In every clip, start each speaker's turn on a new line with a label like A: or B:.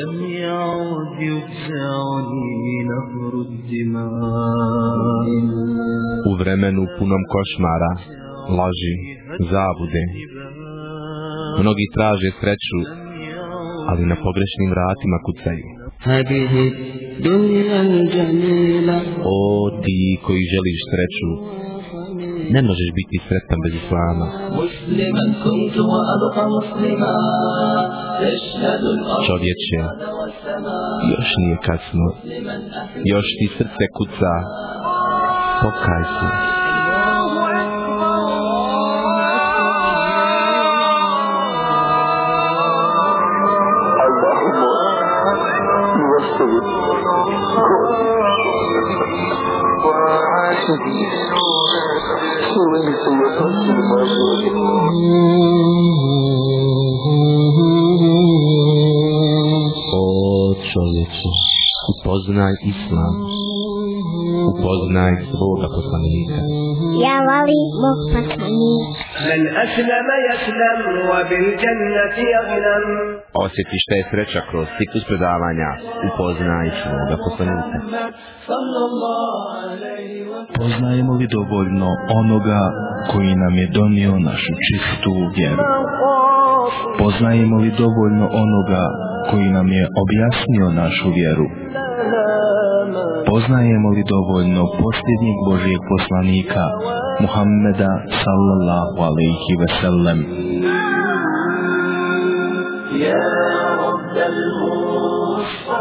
A: لم يعد يفزعني نهر الدماء
B: U vremenu punom košmara, laži, zabude, mnogi traže sreću, ali na pogrešnim vratima kucaju.
A: هذه الدنيا الجميلة
B: O ti koji želiš sreću, ne možeš biti sretan bez islama. Čovječe, još nije kasno, još ti srce kuca, pokaj se. poznaj svoga poslanika.
C: Ja vali Bog poslanika.
D: Men aslam yaslam, wa bil jannati aglam.
B: Osjeti šta je sreća kroz ciklus predavanja upoznaj svoga poslanika.
E: Poznajemo li dovoljno onoga koji nam je donio našu čistu vjeru? Poznajemo li dovoljno onoga koji nam je objasnio našu vjeru? Poznajemo li dovoljno posljednjeg Božijeg poslanika Muhammeda sallallahu alaihi ve sellem?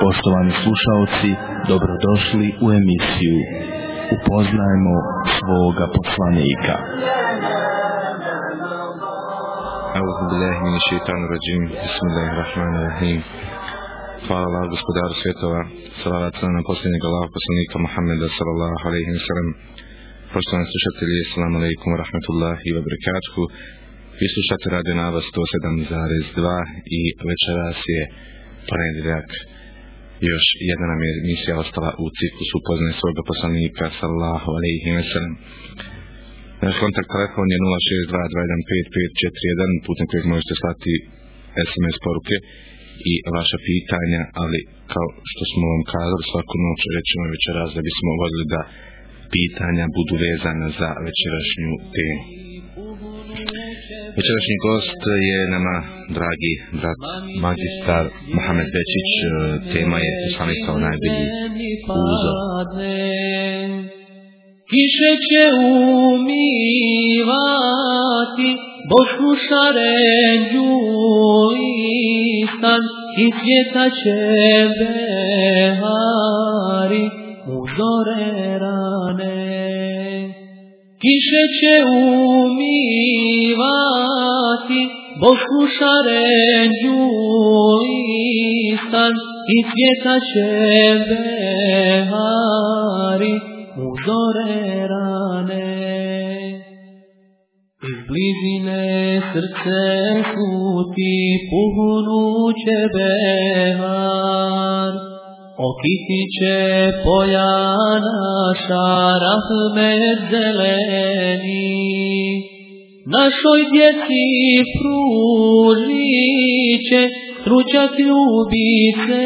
E: Poštovani slušaoci, dobrodošli u emisiju Upoznajmo svoga poslanika.
B: Auzu billahi min shaitanir rajim. Bismillahirrahmanirrahim. Hvala Allah, gospodaru svjetova, salavat sana na posljednjeg Allah, poslanika Muhammeda sallallahu alaihi wa sallam. Poštovani slušatelji, assalamu alaikum wa rahmatullahi wa barakatuhu. Vi slušate radio Nava 107.2 i večeras je ponedjeljak. Još jedna nam je emisija ostala u ciklusu upoznaje svoga poslanika sallallahu alaihi wa sallam. Naš kontakt telefon je 062-215-541 putem kojeg možete slati SMS poruke i vaša pitanja, ali kao što smo vam kazali svaku noć rećemo večeras da bismo vodili da pitanja budu vezana za večerašnju temu. Večerašnji gost je nama dragi brat magistar Mohamed Bečić, tema je poslanik kao najbolji uzor.
A: Kiše će umivati Bošku šarenju i stan I svijeta će behari uzore rane Kiše će umivati Bošku šarenju listan stan I svijeta će behari uzore rane divine srce suti puhunuće behar, Okitiće poja naša rahmet zeleni. Našoj djeci pružiće stručak ljubice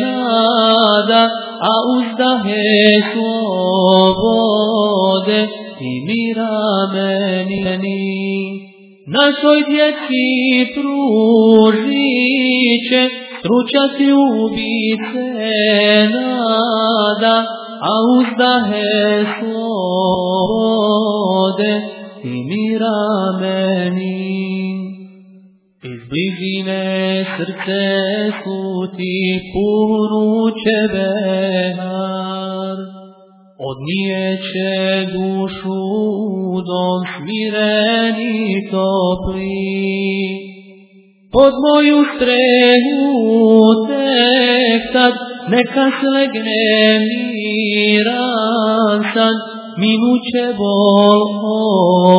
A: nada, a uzdahe slobode si mira meni. Našoj djeci pružiće stručak ljubice nada, a uzdahe slobode si mira meni. Iz blizine srce suti punuće behar, od nje će dušu dom smireni topli. Pod moju strehu tek tad neka slegne miran san, minuće bol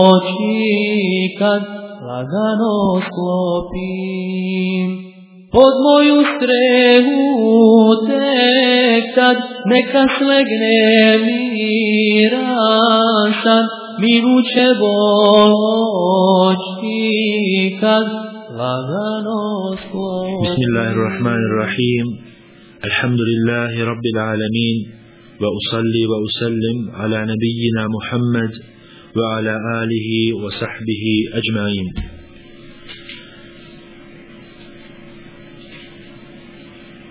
A: oči kad lagano sklopim. Pod moju strehu tek tad neka slegne miran san, minuće bol oči kad
F: lagano skloni.
G: Bismillahirrahmanirrahim. Alhamdulillahi Rabbil alamin. Wa usalli wa usallim ala nabijina Muhammad wa ala alihi wa sahbihi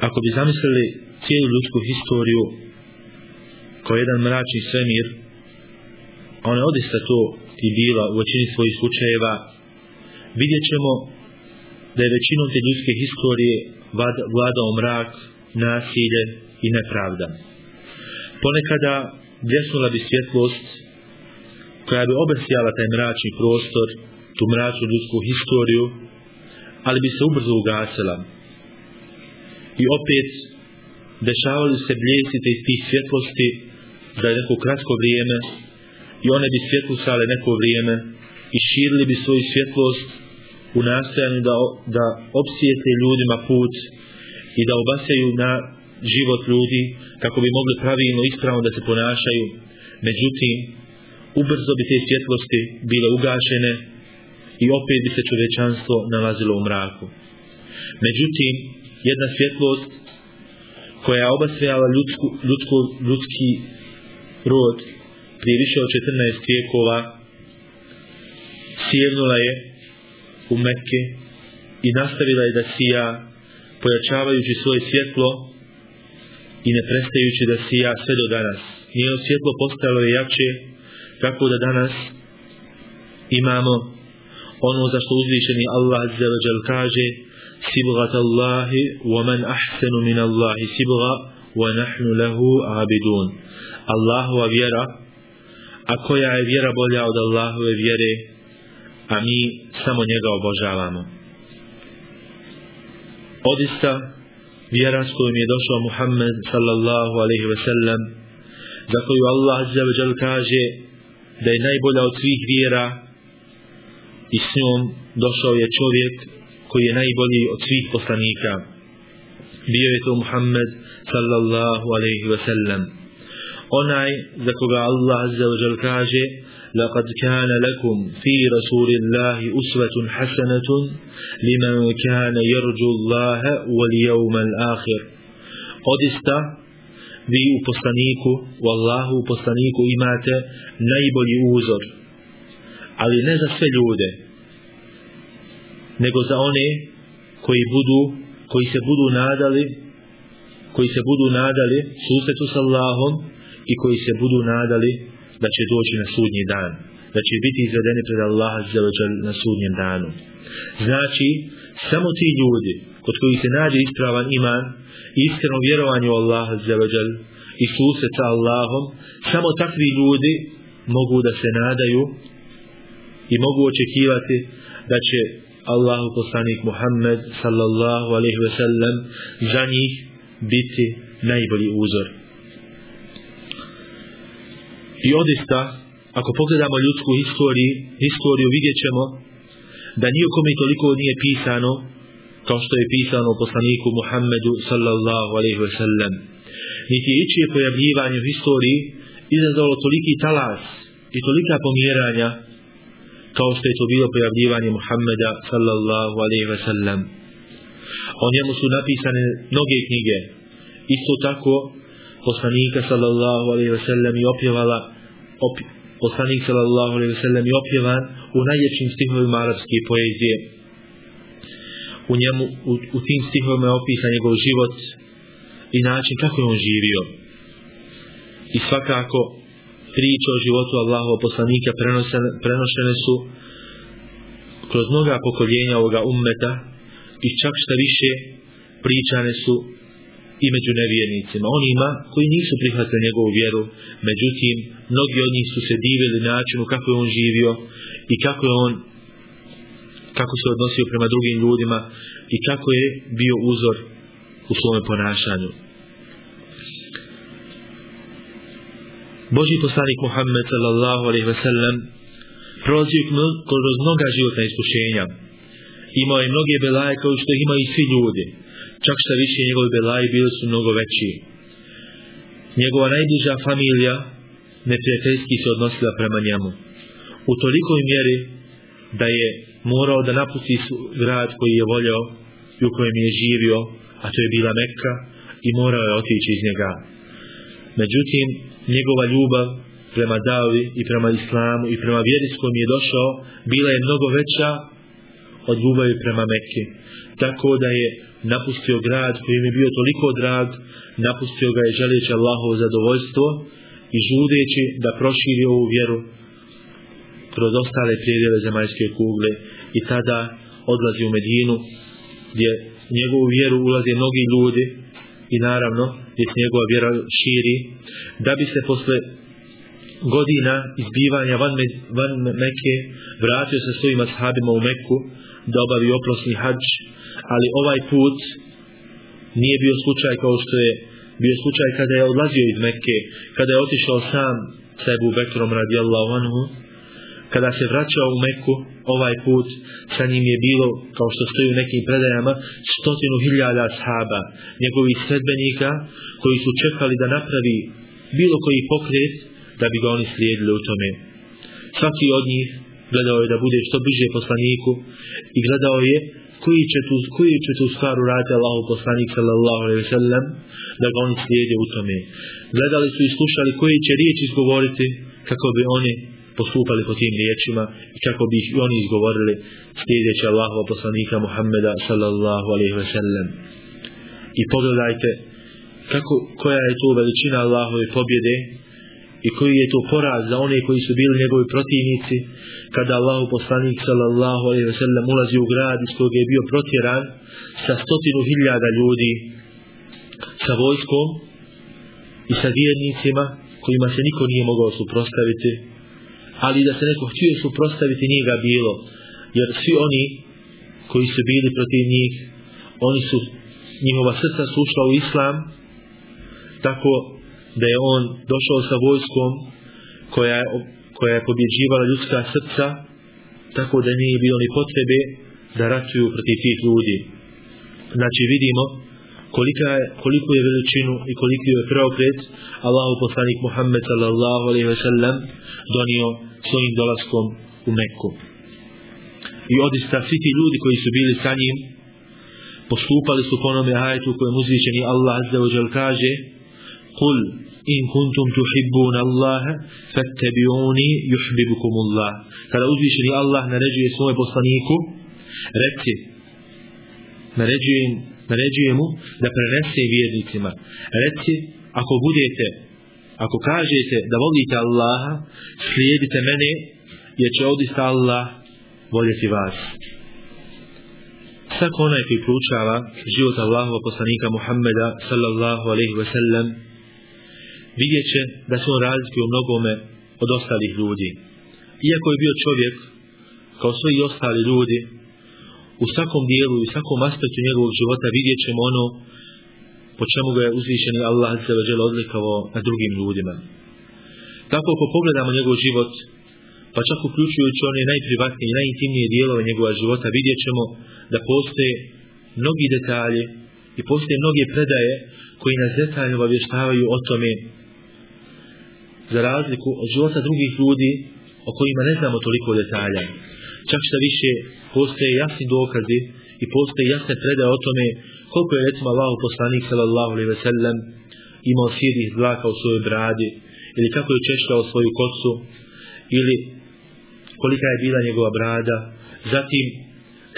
G: Ako bi zamislili cijelu ljudsku historiju kao jedan mračni svemir, ona je odista to i bila u većini svojih slučajeva, vidjet ćemo da je većinom te ljudske historije vladao mrak, nasilje i nepravda. Ponekada bljesnula bi svjetlost koja bi obrsjala taj mračni prostor, tu mračnu ljudsku historiju, ali bi se ubrzo ugasila. I opet dešavali se bljesite iz tih svjetlosti za neko kratko vrijeme i one bi svjetlusale neko vrijeme i širili bi svoju svjetlost u nastojanju da, da opsijete ljudima put i da obasaju na život ljudi kako bi mogli pravilno ispravno da se ponašaju. Međutim, ubrzo bi te svjetlosti bile ugašene i opet bi se čovečanstvo nalazilo u mraku. Međutim, jedna svjetlost koja je obasvijala ljudsku, ljudsku, ljudski rod prije više od 14 vijekova sjevnula je u Mekke i nastavila je da sija pojačavajući svoje svjetlo i ne prestajući da sija sve do danas. Njeno svjetlo postalo je jače kako da danas imamo ono za što uzvišeni Allah kaže صبغة الله wa man من min صبغة ونحن wa nahnu الله abidun Allahova vjera a koja je vjera bolja od Allahove vjere a mi samo njega obožavamo. Odista vjera s kojom je došao Muhammed sallallahu alaihi ve sellem za koju Allah azzelođel kaže da je najbolja od svih vjera i s njom došao je čovjek koji je najbolji od svih poslanika bio je to Muhammed sallallahu alaihi wa sallam onaj za koga Allah azza wa jal kaže لقد كان لكم في رسول الله أسوة حسنة لمن كان يرجو الله واليوم الآخر odista vi u poslaniku u Allahu u poslaniku imate najbolji uzor ali ne za sve ljude nego za one koji budu koji se budu nadali koji se budu nadali susretu s Allahom i koji se budu nadali da će doći na sudnji dan da će biti izvedeni pred Allaha na sudnjem danu. Znači samo ti ljudi kod koji se nađe ispravan iman i iskreno vjerovanje u Allaha i susret sa Allahom samo takvi ljudi mogu da se nadaju i mogu očekivati da će Allah poslanik Muhammed sallallahu alaihi ve sellem za njih biti najbolji uzor. I odista, ako pogledamo ljudsku historiju, historiju vidjet ćemo da nijekome toliko nije pisano kao što je pisano poslaniku Muhammedu sallallahu alaihi ve sellem. Niti je ičije pojavljivanje u historiji izazvalo toliki talas i tolika pomjeranja kao što je to bilo pojavljivanje Muhammeda sallallahu alaihi ve sellem. O njemu su napisane mnoge knjige. Isto tako poslanika sallallahu alaihi ve sellem i opjevala opi, poslanik sallallahu alaihi ve sellem i opjevan u najljepšim stihovima arapske poezije. U njemu, u, u tim stihovima je opisan njegov život i način kako je on živio. I svakako priče o životu Allahova poslanika prenošene su kroz mnoga pokoljenja ovoga ummeta i čak šta više pričane su i među nevjernicima, onima koji nisu prihvatili njegovu vjeru, međutim, mnogi od njih su se divili načinu kako je on živio i kako je on kako se odnosio prema drugim ljudima i kako je bio uzor u svome ponašanju. Boži poslanik Muhammed sallallahu alaihi ve sellem prolazio kroz mnoga životna iskušenja. Imao je mnoge belaje kao što ih imaju svi ljudi. Čak šta više njegovi belaji bili su mnogo veći. Njegova najbliža familija neprijateljski se odnosila prema njemu. U tolikoj mjeri da je morao da napusti grad koji je voljao i u kojem je živio, a to je bila Mekka, i morao je otići iz njega. Međutim, njegova ljubav prema Davi i prema Islamu i prema vjeri s kojom je došao, bila je mnogo veća od ljubavi prema Mekke. Tako da je napustio grad koji je bio toliko drag, napustio ga je želeći Allahovo zadovoljstvo i žudeći da proširi ovu vjeru kroz ostale prijedjeve zemaljske kugle i tada odlazi u Medinu gdje njegovu vjeru ulaze mnogi ljudi i naravno gdje se njegova vjera širi da bi se posle godina izbivanja van, Me, van Mekke vratio sa svojima sahabima u Mekku da obavi oprosni hađ ali ovaj put nije bio slučaj kao što je bio slučaj kada je odlazio iz Mekke kada je otišao sam sa Ebu Bekrom radijallahu anhu kada se vraćao u Mekku, ovaj put sa njim je bilo kao što stoji u nekim predajama stotinu hiljada sahaba njegovih sredbenika koji su čekali da napravi bilo koji pokret da bi ga oni slijedili u tome. Svaki od njih gledao je da bude što bliže poslaniku i gledao je koji će tu, koji će tu stvar uraditi Allahu poslanik sallallahu alaihi sallam da ga oni slijede u tome. Gledali su i slušali koji će riječi izgovoriti kako bi oni postupali po tim riječima i kako bi ih oni izgovorili slijedeći Allahova poslanika Muhammeda sallallahu alaihi ve sellem. I pogledajte kako, koja je to veličina Allahove pobjede i koji je to poraz za one koji su bili njegovi protivnici kada Allahu poslanik sallallahu alaihi ve sellem ulazi u grad iz kojeg je bio protjeran sa stotinu hiljada ljudi sa vojskom i sa vjernicima kojima se niko nije mogao suprostaviti ali da se neko htio suprostaviti nije ga bilo. Jer svi oni koji su bili protiv njih oni su njihova srca su ušla u islam tako da je on došao sa vojskom koja je, koja je pobjeđivala ljudska srca tako da nije bilo ni potrebe da ratuju protiv tih ljudi. Znači vidimo kolika je, koliko je veličinu i koliko je preokret Allahu poslanik Muhammed sallallahu alaihi wa sallam donio svojim dolaskom u Meku. I odista svi ti ljudi koji su bili sa njim postupali su po onome ajetu kojem uzvišeni Allah azza wa kaže Kul in kuntum tuhibbun Allah fattabi'uni yuhibbukum Allah. Kada uzvišeni Allah naređuje svome poslaniku, reci, naređuje, naređuje mu da prenese vjernicima. Reci, ako budete ako kažete da volite Allaha, slijedite mene, jer će odista Allah voljeti vas. Svako onaj koji proučava život Allahova poslanika Muhammeda sallallahu alaihi ve sellem, vidjet će da su on razlike u mnogome od ostalih ljudi. Iako je bio čovjek, kao svi ostali ljudi, u svakom dijelu i svakom aspektu njegovog života vidjet ćemo ono po čemu ga je uzvišeni Allah se odlikavo na drugim ljudima. Tako ako pogledamo njegov život, pa čak uključujući one najprivatnije i najintimnije dijelove njegova života, vidjet ćemo da postoje mnogi detalje i postoje mnoge predaje koji nas detaljno obavještavaju o tome za razliku od života drugih ljudi o kojima ne znamo toliko detalja. Čak šta više postoje jasni dokazi i postoje jasne predaje o tome koliko je recimo Allahu poslanik sallallahu alejhi ve sellem imao sirih zlaka u svojoj bradi ili kako je češljao svoju kosu ili kolika je bila njegova brada. Zatim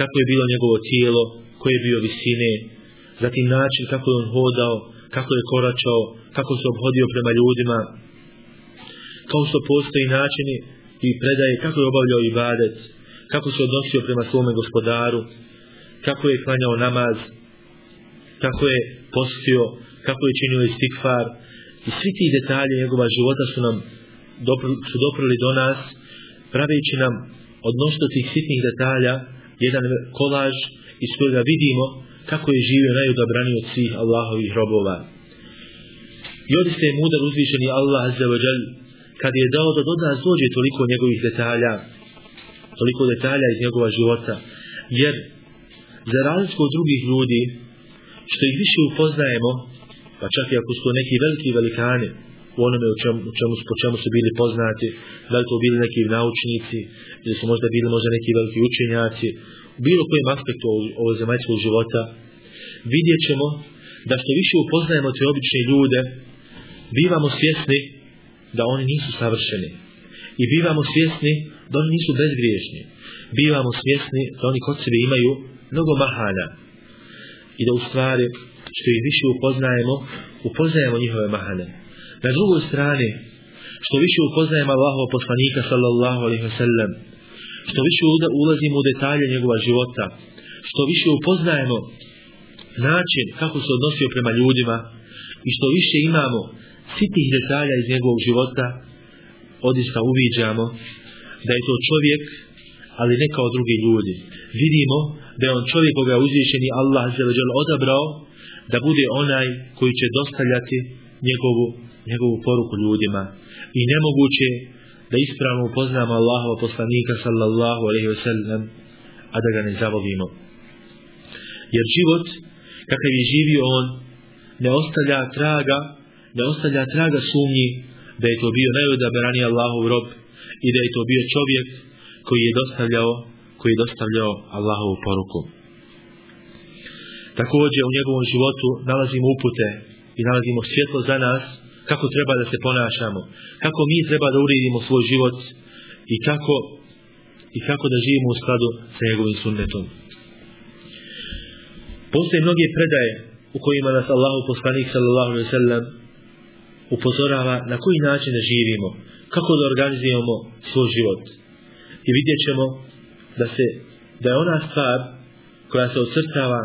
G: kako je bilo njegovo tijelo koje je bio visine. Zatim način kako je on hodao kako je koračao kako se obhodio prema ljudima. Kao što postoji načini i predaje kako je obavljao ibadet kako se odnosio prema svome gospodaru? Kako je klanjao namaz? Kako je postio, kako je činio istikfar? I svi ti detalje njegova života su nam dopr su doprili do nas praveći nam odnosno tih sitnih detalja jedan kolaž iz kojega vidimo kako je živio najodabraniji od svih Allahovih robova. I odiste je mudar uzvišeni Allah za kad je dao da do nas dođe toliko njegovih detalja toliko detalja iz njegova života jer za razliku od drugih ljudi što ih više upoznajemo, pa čak i ako su neki veliki velikani u u onome u čemu, u čemu, po čemu su bili poznati, da li to bili neki naučnici, ili su možda bili možda neki veliki učenjaci, u bilo kojem aspektu ovog zemaljskog života, vidjet ćemo da što više upoznajemo te obične ljude, bivamo svjesni da oni nisu savršeni. I bivamo svjesni da oni nisu bezgriješni. Bivamo svjesni da oni kod sebe imaju mnogo mahana. I da u stvari, što ih više upoznajemo, upoznajemo njihove mahane. Na drugoj strani, što više upoznajemo Allahova poslanika sallallahu alaihi wasallam, što više ulazimo u detalje njegova života, što više upoznajemo način kako se odnosio prema ljudima i što više imamo sitih detalja iz njegovog života, odista uviđamo da je to čovjek, ali ne kao drugi ljudi. Vidimo da je on čovjek koga je uzvišeni Allah zeleđel odabrao da bude onaj koji će dostavljati njegovu, njegovu poruku ljudima. I nemoguće da ispravno upoznamo Allahova poslanika sallallahu alaihi ve sellem, a da ga ne zavolimo. Jer život, kakav je živio on, ne ostavlja traga, ne ostavlja traga sumnji da je to bio najodabrani Allahov rob i da je to bio čovjek koji je dostavljao koji je dostavljao Allahovu poruku. Također u njegovom životu nalazimo upute i nalazimo svjetlo za nas kako treba da se ponašamo, kako mi treba da uredimo svoj život i kako i kako da živimo u skladu sa njegovim sunnetom. Postoje mnoge predaje u kojima nas Allahu poslanik sallallahu alejhi ve sellem upozorava na koji način da živimo, kako da organizujemo svoj život. I vidjet ćemo da se da je ona stvar koja se ocrtava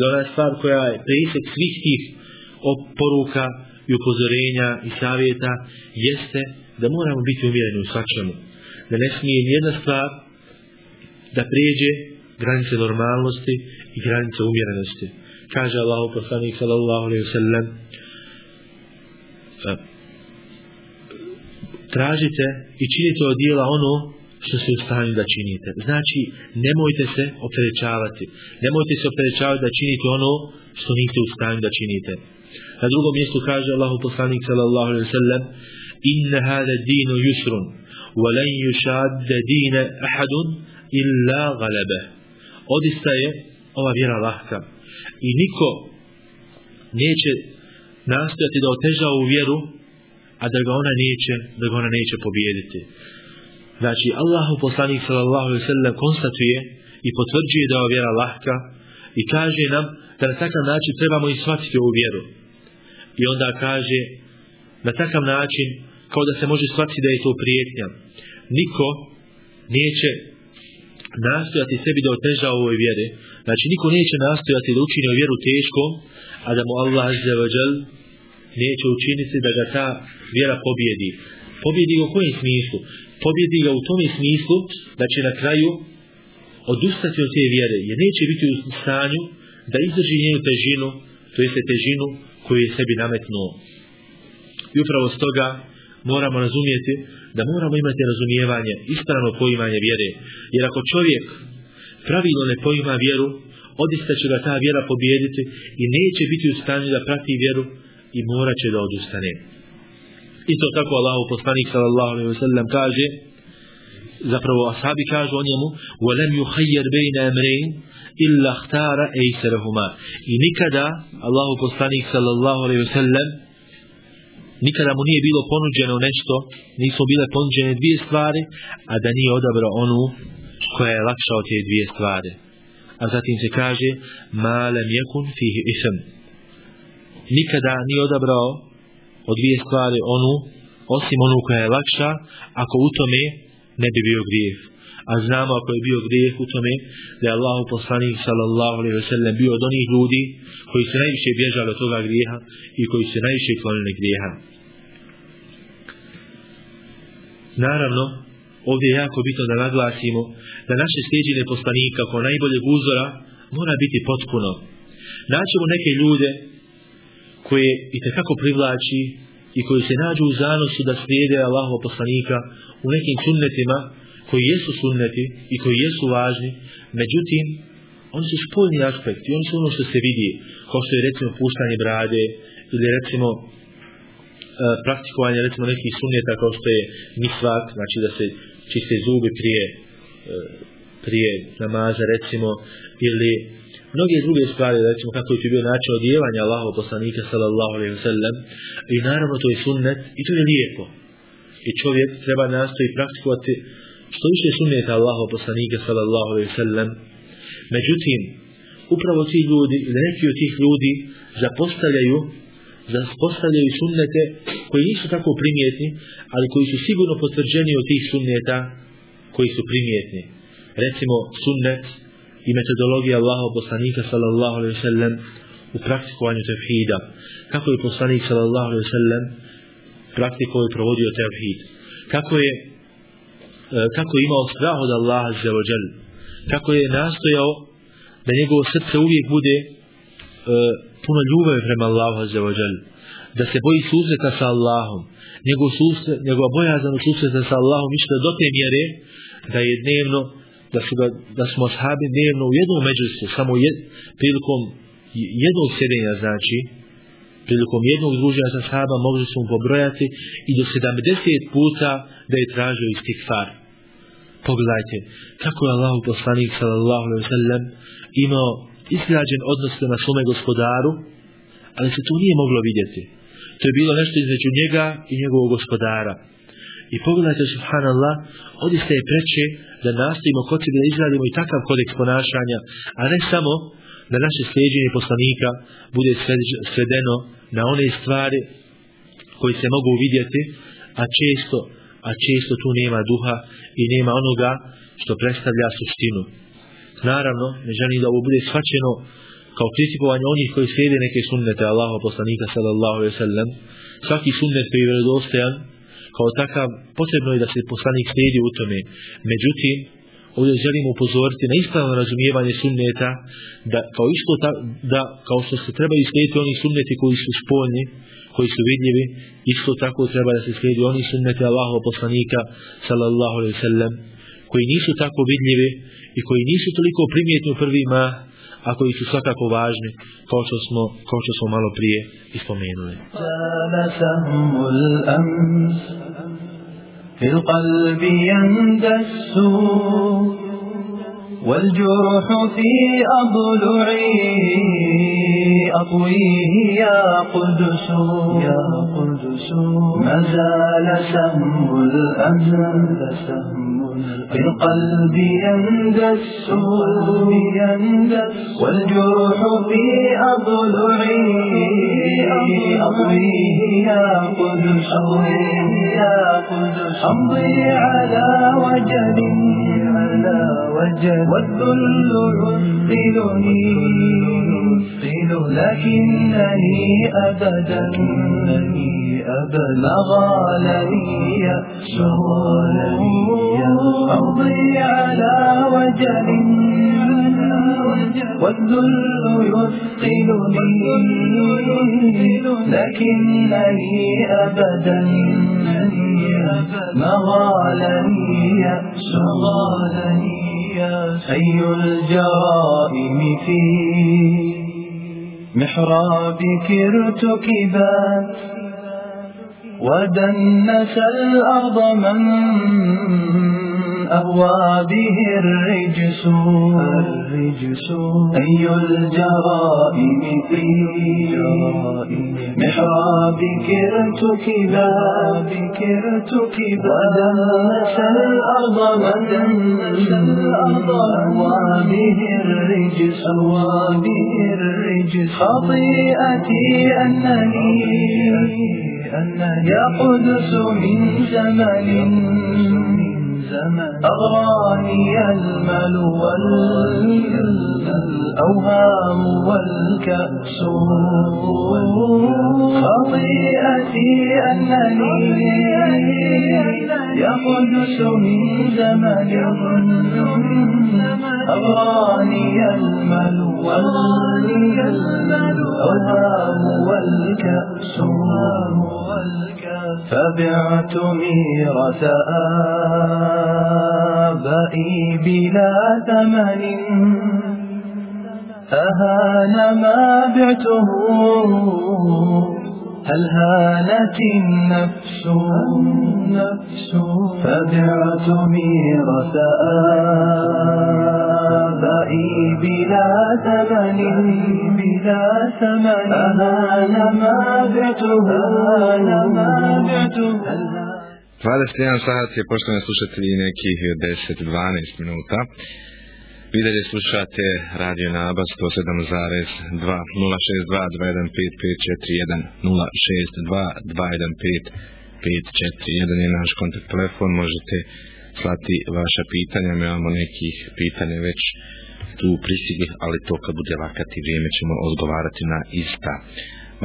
G: da ona stvar koja je presek svih tih poruka i upozorenja i savjeta jeste da moramo biti umjereni u svačemu. Da ne smije nijedna stvar da prijeđe granice normalnosti i granice umjerenosti. Kaže Allahu poslanik sallallahu alaihi wa sallam E, tražite i činite od dijela ono što se u stanju da činite. Znači, nemojte se opterećavati. Nemojte se opterećavati da činite ono što niste u stanju da činite. Na drugom mjestu kaže Allahu poslanik sallallahu alaihi sallam Inna hada dinu yusrun wa lan yushadda dina ahadun illa galebe. Odista je ova vjera lahka. I niko neće nastojati da oteža ovu vjeru, a da ga ona neće, da ga ona neće pobijediti. Znači, Allahu poslanik sallallahu alaihi sallam konstatuje i potvrđuje da je ova vjera lahka i kaže nam da na takav način trebamo i shvatiti ovu vjeru. I onda kaže na takav način kao da se može shvatiti da je to prijetnja. Niko neće nastojati sebi da oteža ovoj vjeri. Znači, niko neće nastojati da učini vjeru teškom, a da mu Allah azza neće učiniti da ga ta vjera pobjedi. Pobjedi ga u kojem smislu? Pobjedi ga u tom smislu da će na kraju odustati od te vjere, jer neće biti u stanju da izdrži njenu težinu, to jeste težinu koju je sebi nametnuo. I upravo s toga moramo razumijeti da moramo imati razumijevanje, ispravno poimanje vjere. Jer ako čovjek pravilno ne poima vjeru, odista će ga ta vjera pobijediti i neće biti u stanju da prati vjeru i morat će da odustane. Isto tako Allah u poslanik sallallahu alaihi wa sallam kaže zapravo ashabi kažu o njemu وَلَمْ يُحَيَّرْ بَيْنَ أَمْرَيْنِ إِلَّا اَحْتَارَ اَيْسَرَهُمَا I nikada Allah u poslanik sallallahu alaihi wa sallam nikada mu nije bilo ponuđeno nešto nisu bile ponuđene dvije stvari a da nije odabrao onu koja je lakša od te dvije stvari A zatim se kaže, ma lem yakun fihi ism. Nikada nije odabrao od dvije stvari onu, osim onu koja je lakša, ako u tome ne bi bio grijeh. A znamo ako je bio grijeh u tome, da je Allah poslanik sallallahu alaihi ve sellem bio od onih ljudi koji se najviše bježali od toga grijeha i koji se najviše klonili grijeha. Naravno, ovdje je jako bitno da naglasimo da naše sljeđenje poslanika kao najboljeg uzora mora biti potpuno. Naćemo neke ljude koje i tekako privlači i koji se nađu u zanosu da slijede Allahov poslanika u nekim sunnetima koji jesu sunneti i koji jesu važni, međutim, oni su spoljni aspekti, oni su ono što se vidi, kao što je recimo puštanje brade, ili recimo e, praktikovanje recimo nekih sunneta kao što je misvak, znači da se čiste zubi prije E, prije namaza recimo ili mnoge druge stvari recimo kako je to bio način odjevanja Allahov poslanika sallallahu alejhi ve sellem i naravno to je sunnet i to je lijepo. I čovjek treba nastoji praktikovati što više sunneta Allahov poslanika sallallahu alejhi ve sellem međutim upravo ti ljudi ili neki od tih ljudi zapostavljaju zapostavljaju sunnete koji nisu tako primjetni ali koji su sigurno potvrđeni od tih sunneta koji su primjetni. Recimo sunnet i metodologija Allahov poslanika sallallahu alaihi ve sellem u praktikovanju tevhida. Kako je poslanik sallallahu alaihi ve sellem praktikovao i provodio tevhid? Kako je e, kako je imao strah od Allaha dželle kako je nastojao da njegovo srce uvijek bude e, puno ljubavi prema Allahu dželle da se boji susreta sa Allahom njegov susret, njegova bojazan susreta sa Allahom išla do te mjere da je dnevno da su, ga, da smo ashabi dnevno u jednom međusu, samo jed, prilikom jednog sjedenja, znači, prilikom jednog druženja sa ashaba mogli smo pobrojati i do 70 puta da je tražio istikfar. Pogledajte, kako je Allah poslanik sallallahu alaihi sallam imao izgrađen odnos na svome gospodaru, ali se to nije moglo vidjeti. To je bilo nešto između njega i njegovog gospodara. I pogledajte, subhanallah, ovdje se je preče da nastavimo kod sebe da izradimo i takav kodeks ponašanja, a ne samo da naše sljeđenje poslanika bude svedeno na one stvari koji se mogu vidjeti, a često, a često tu nema duha i nema onoga što predstavlja suštinu. Naravno, ne želim da ovo bude shvaćeno kao kritikovanje onih koji slijede neke sunnete Allaha poslanika sallallahu alaihi sallam. Svaki sunnet koji je vjerodostojan, kao takav potrebno je da se poslanik slijedi u tome. Međutim, ovdje želimo upozoriti na ispravno razumijevanje sunneta, da kao isto ta, da kao što se trebaju slijediti oni sunneti koji su spoljni, koji su vidljivi, isto tako treba da se slijedi oni sunneti Allahov poslanika, sallallahu alaihi sallam, koji nisu tako vidljivi i koji nisu toliko primjetni u prvima, a koji su svakako važni, kao što smo, kao što smo malo prije ispomenuli.
F: في القلب يندس والجرح في أضلعي أطويه يا قدس. يا قدس. ما زال سهم الأمن سهم في القلب يندس والجرح في أضلعي أطويه يا قدس. يا قدس. أمضي على وجل على وجه والكل يفصلني. لكنني أبدا ما غالني شغلني أمضي على وجه والذل يثقلني لكنني أبدا مغالني يأس أي الجرائم في محرابك ارتكبات ودنس الأرض من أهوى به الرجس. الرجس. أي الجرائم في محرابك ارتكبا بك ارتكبا ودنس الأرض ودنس الأرض. أهوى به الرجس. أهوى به الرجس. خطيئتي أنني يا قدس من زمن أغراني المال والأوهام والكأس. خطيئتي أنني يا قدس من زمن. أغراني المال والأوهام والكأس. فبعت ميرة آبائي بلا ثمن. أهان ما بعته. هل هانت النفس النفس فبعت ميرة آبائي بلا ثمن؟ بلا ثمن. أنا ما بعته؟ أنا ما بعته.
B: 21 sat je, poštovani slušatelji, nekih 10-12 minuta. Vi dalje slušate Radio Naba 107.2 062 215 541 062 215 541 je naš kontakt telefon, možete slati vaša pitanja, mi imamo nekih pitanja već tu prisigli, ali to kad bude vakati vrijeme ćemo odgovarati na ista.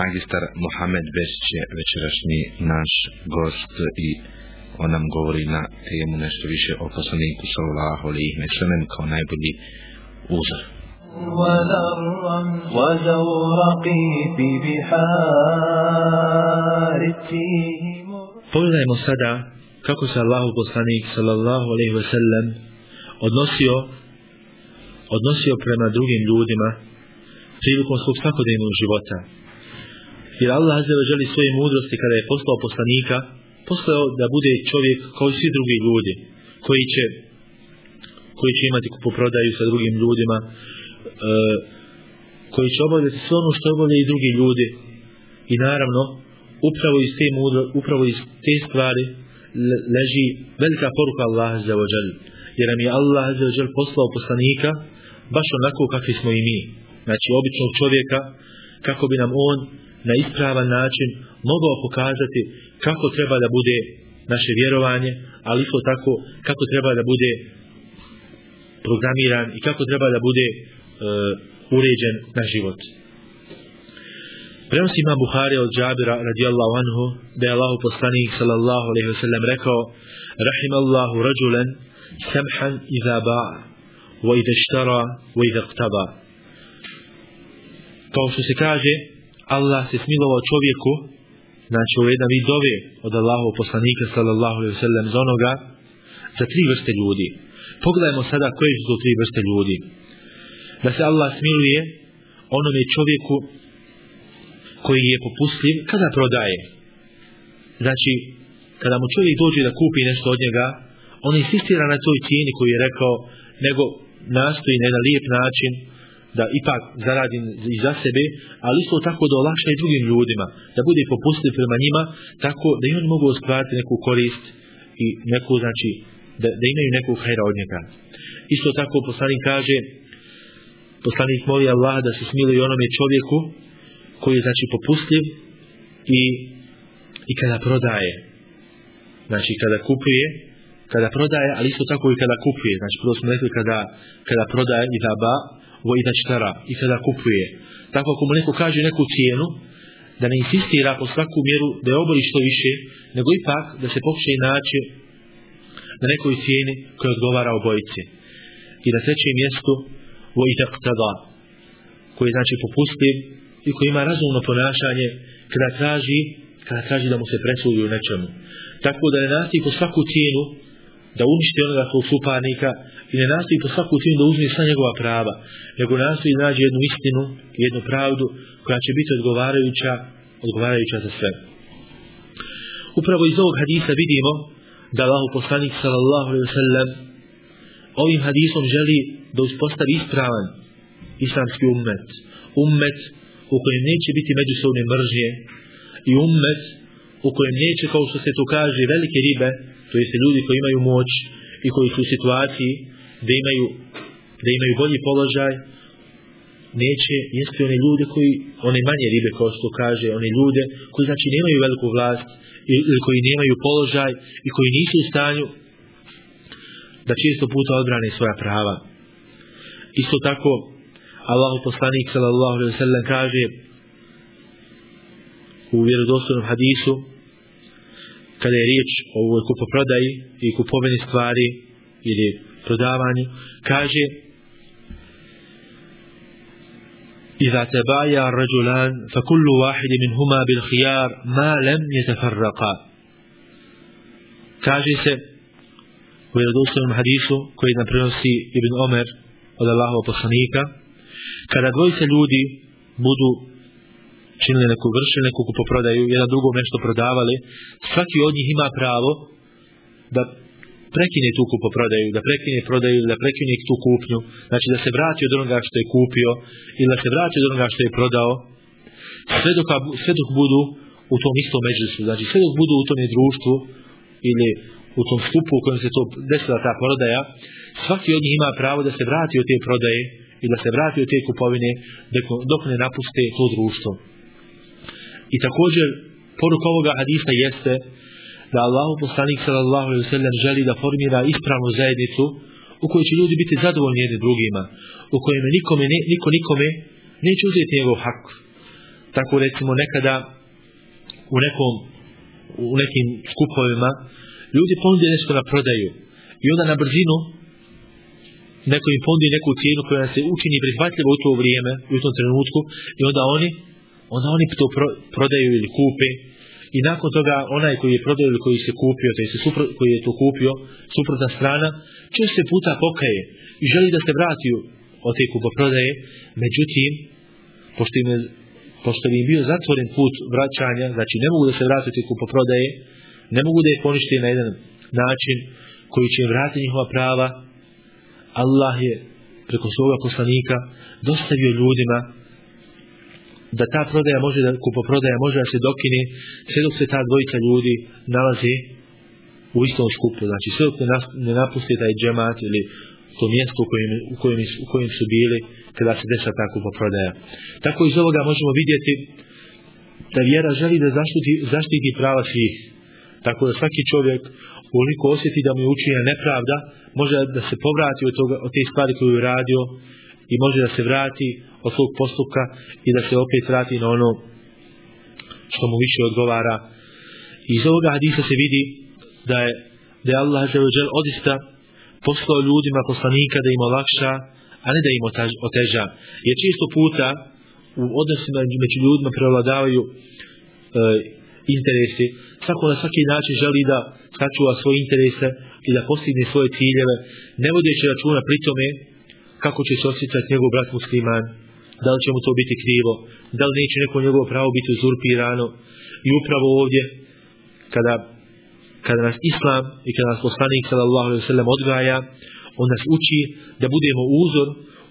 B: Magistar Mohamed Besić je večerašnji naš gost i on nam govori na temu nešto više o poslaniku sallallahu alaihi wa sallam kao najbolji uzor.
G: Pogledajmo sada kako se Allahu poslanik sallallahu alejhi ve sallam odnosio odnosio prema drugim ljudima prilikom svog svakodnevnog života. Jer Allah azze ve želi svoje mudrosti kada je poslao poslanika poslao da bude čovjek kao i svi drugi ljudi koji će koji će imati kupoprodaju sa drugim ljudima, e, koji će obavljati sve ono što obavljaju i drugi ljudi. I naravno, upravo iz te mudro, upravo iz te stvari leži velika poruka Allah za ođel. Jer nam je Allah za ođel poslao poslanika baš onako kakvi smo i mi. Znači, običnog čovjeka, kako bi nam on na ispravan način mogao pokazati kako treba da bude naše vjerovanje, ali isto tako kako treba da bude programiran i kako treba da bude e, uređen na život. Prenosi ima Buhari od Džabira radijallahu anhu da je Allahu poslanik sallallahu alaihi wasallam rekao Rahim Allahu rađulen samhan iza ba'a wa iza štara wa iza ktaba kao što se kaže Allah se smilovao čovjeku znači ovo je jedan vid dove od Allahov poslanika sallallahu alaihi wa sallam za onoga za tri vrste ljudi. Pogledajmo sada koje su to tri vrste ljudi. Da se Allah smiluje onome čovjeku koji je popustljiv kada prodaje? Znači kada mu čovjek dođe da kupi nešto od njega on insistira na toj cijeni koju je rekao nego nastoji na jedan lijep način da ipak zaradim i za sebe, ali isto tako da olakša i drugim ljudima, da bude popustljiv prema njima, tako da i oni mogu ostvariti neku korist i neku, znači, da, da imaju neku hajra od njega. Isto tako poslanik kaže, poslanik moli Allah da se smiluje onome čovjeku koji je znači popustljiv i, i kada prodaje. Znači kada kupuje, kada prodaje, ali isto tako i kada kupuje. Znači prvo smo rekli kada, kada prodaje i da ba, vo i da i kada kupuje. Tako ako mu neko kaže neku cijenu, da ne insistira po svaku mjeru da je obori što više, nego ipak da se pokuše naći na nekoj cijeni koja odgovara obojici. I na trećem mjestu vo i da koji znači popustiv i koji ima razumno ponašanje kada traži, kada traži da mu se presudi u nečemu. Tako da ne nastoji po svaku cijenu da uništi onoga svog suparnika i ne nastoji po svaku cijenu da uzme sva njegova prava, nego nastoji nađe jednu istinu, jednu pravdu koja će biti odgovarajuća, odgovarajuća za sve. Upravo iz ovog hadisa vidimo da Allah poslanik sallallahu alaihi sallam ovim hadisom želi da uspostavi ispravan islamski ummet. Ummet u kojem neće biti međusobne mržnje i ummet u kojem neće, kao što se to kaže, velike ribe, to jeste ljudi koji imaju moć i koji su u situaciji da imaju, da imaju bolji položaj, neće jesti one ljude koji, one manje ribe, kao što kaže, one ljude koji znači nemaju veliku vlast ili koji nemaju položaj i koji nisu u stanju da često puta odbrane svoja prava. Isto tako, Allahu poslanik sallallahu alaihi ve sallam kaže u vjerodostojnom hadisu kada je riječ o ovoj kupoprodaji i kupovini stvari ili prodavanju kaže إذا تبايع الرجلان فكل واحد منهما بالخيار ما لم يتفرقا kaže se u vjerodostojnom hadisu koji nam prenosi Ibn Omer od Allahova poslanika kada dvojica ljudi budu činili neku, vršili neku kupoprodaju, jedan drugom nešto prodavali, svaki od njih ima pravo da prekine tu kupoprodaju, da prekine prodaju, da prekine tu kupnju, znači da se vrati od onoga što je kupio ili da se vrati od onoga što je prodao, sve dok, sve dok budu u tom istom međusu, znači sve dok budu u tom društvu ili u tom skupu u kojem se to desila ta prodaja, svaki od njih ima pravo da se vrati od te prodaje i da se vrati od te kupovine dok ne napuste to društvo. I također, poruka ovoga hadisa jeste da Allahu poslanik sallallahu alejhi ve sellem želi da formira ispravnu zajednicu u kojoj će ljudi biti zadovoljni jedni drugima, u kojem nikome ne, niko nikome neće uzeti njegov hak. Tako recimo nekada u nekom u nekim skupovima ljudi ponude nešto na prodaju i onda na brzinu neko im ponudi neku cijenu koja se učini prihvatljivo u to vrijeme, u tom trenutku i onda oni onda oni to pro, prodaju ili kupe i nakon toga onaj koji je prodao ili koji se kupio, to je se koji je to kupio, suprotna strana, često puta pokaje i želi da se vrati od te kupoprodaje, međutim, pošto im, je, pošto im bio zatvoren put vraćanja, znači ne mogu da se vrati od te kupoprodaje, ne mogu da je poništi na jedan način koji će im vratiti njihova prava, Allah je preko svoga poslanika dostavio ljudima da ta prodaja može da kupoprodaja može da se dokine sve dok se ta dvojica ljudi nalazi u istom skupu. Znači sve dok ne napusti taj džemat ili to mjesto u kojem, u kojem, u kojem su bili kada se desa ta kupoprodaja. Tako iz ovoga možemo vidjeti da vjera želi da zaštiti, zaštiti prava svih. Tako da svaki čovjek uliko osjeti da mu je učinjena nepravda može da se povrati od, toga, od te stvari koju je radio i može da se vrati od svog postupka i da se opet vrati na ono što mu više odgovara. I iz ovoga hadisa se vidi da je, da je Allah žel odista poslao ljudima poslanika da im olakša, a ne da im oteža. Jer često puta u odnosima među ljudima prevladavaju e, interesi. Svako na svaki način želi da sačuva svoje interese i da postigne svoje ciljeve, ne vodeći računa pri tome kako će se osjećati njegov brat musliman, da li će mu to biti krivo, da li neće neko njegovo pravo biti uzurpirano. I upravo ovdje, kada, kada nas Islam i kada nas poslanik sallallahu alaihi sallam odgaja, on nas uči da budemo uzor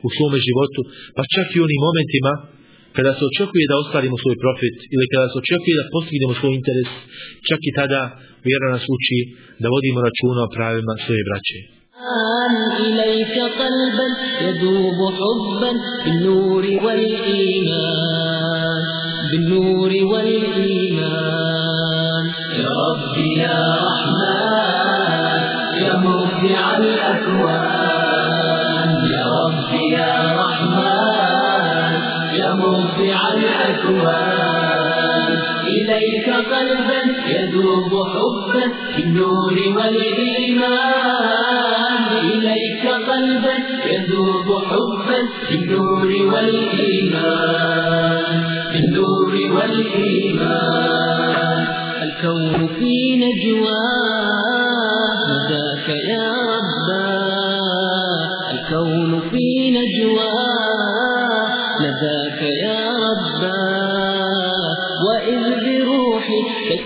G: u svome životu, pa čak i onim momentima kada se očekuje da ostvarimo svoj profit ili kada se očekuje da postignemo svoj interes, čak i tada vjera nas uči da vodimo računa o pravima svoje braće.
C: إليك قلبا يذوب حبا بالنور والإيمان بالنور والإيمان.
F: يا ربي يا رحمن يا مبدع الأكوان. يا ربي يا رحمن يا مبدع الأكوان.
C: إليك قلبا يذوب حبا بالنور والإيمان. إليك قلبا يذوب حبا بالنور والإيمان. بالنور والإيمان. الكون في نجواه نداك يا ربا. الكون في نجواه نداك يا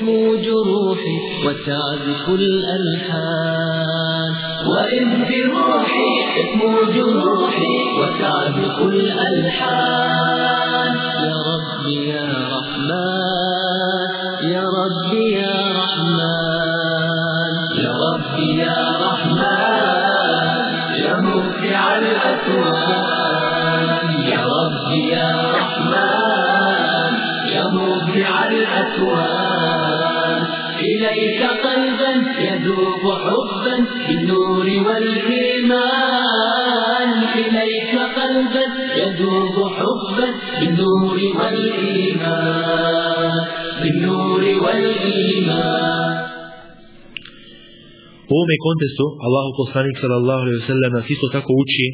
C: تسمو جروحي وتعزف الألحان.
F: وإذ بروحي تسمو جروحي وتعزف الألحان.
C: يا ربي يا رحمن يا ربي يا رحمن.
F: يا ربي يا رحمن يا مبدع الأكوان يا ربي يا رحمن يا مبدع الأكوان
C: إليك قلبا يذوب حبا بالنور والإيمان إليك قلبا يذوب حبا بالنور والإيمان بالنور والإيمان
G: U ovome kontestu Allahu poslanik sallallahu alejhi ve sellem nas isto tako uči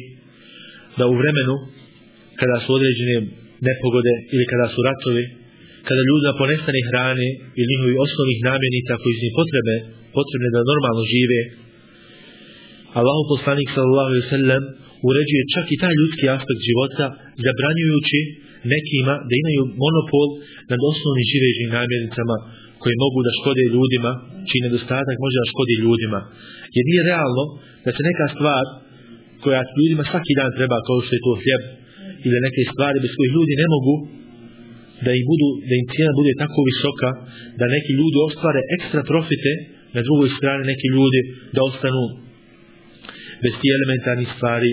G: da u vremenu kada su određene nepogode ili kada su ratovi, kada ljuda ponestane hrane ili njihovi osnovnih namjenica koji su im potrebe, potrebne da normalno žive, Allahu poslanik sallallahu alejhi ve sellem uređuje čak i taj ljudski aspekt života zabranjujući nekima da imaju monopol nad osnovnim živežnim namirnicama koje mogu da škode ljudima, čiji nedostatak može da škodi ljudima. Jer nije realno da se neka stvar koja ljudima svaki dan treba kao što je to hljeb ili neke stvari bez kojih ljudi ne mogu da im, budu, da im cijena bude tako visoka da neki ljudi ostvare ekstra profite na drugoj strani neki ljudi da ostanu bez tih elementarnih stvari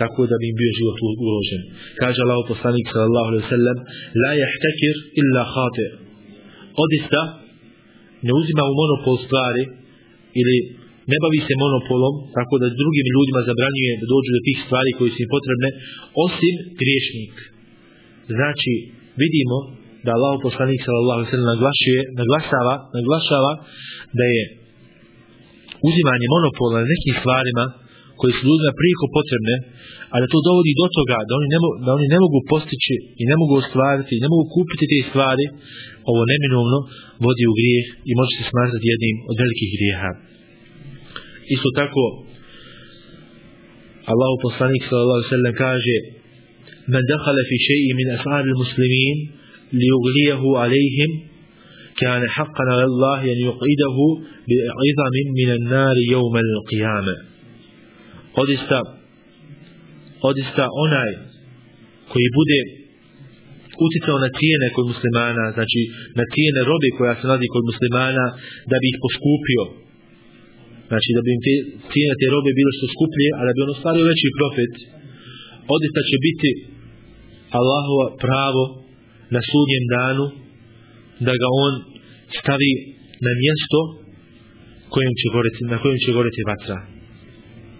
G: tako da bi im bio život uložen. Kaže Allah poslanik sallallahu alaihi sallam La jahtekir illa hate. Odista ne uzima u monopol stvari ili ne bavi se monopolom tako da drugim ljudima zabranjuje da dođu do tih stvari koji su im potrebne osim griješnik. Znači vidimo da Allah poslanik sallallahu alaihi sallam naglašuje, naglašava, naglašava da je uzimanje monopola na nekim stvarima koji su ljudima prijeko potrebne, a da to dovodi do toga da oni ne, da oni ne mogu postići i ne mogu ostvariti, ne mogu kupiti te stvari, ovo neminovno vodi u grijeh i može se smatrati jednim od velikih grijeha. Isto tako, Allahu poslanik sallallahu alaihi sallam kaže من دخل في شيء من أسعار المسلمين ليغليه عليهم كان حقا على الله أن يقعده بعظم من النار يوم القيامة odista odista onaj koji bude uticao na cijene kod muslimana, znači na cijene robe koja se nalazi kod muslimana, da bi ih poskupio. Znači da bi im te cijene te robe bilo što skuplje, a da bi on ostvario veći profit, odista će biti Allahova pravo na sudnjem danu da ga on stavi na mjesto kojem će goreti, na kojem će goreti vatra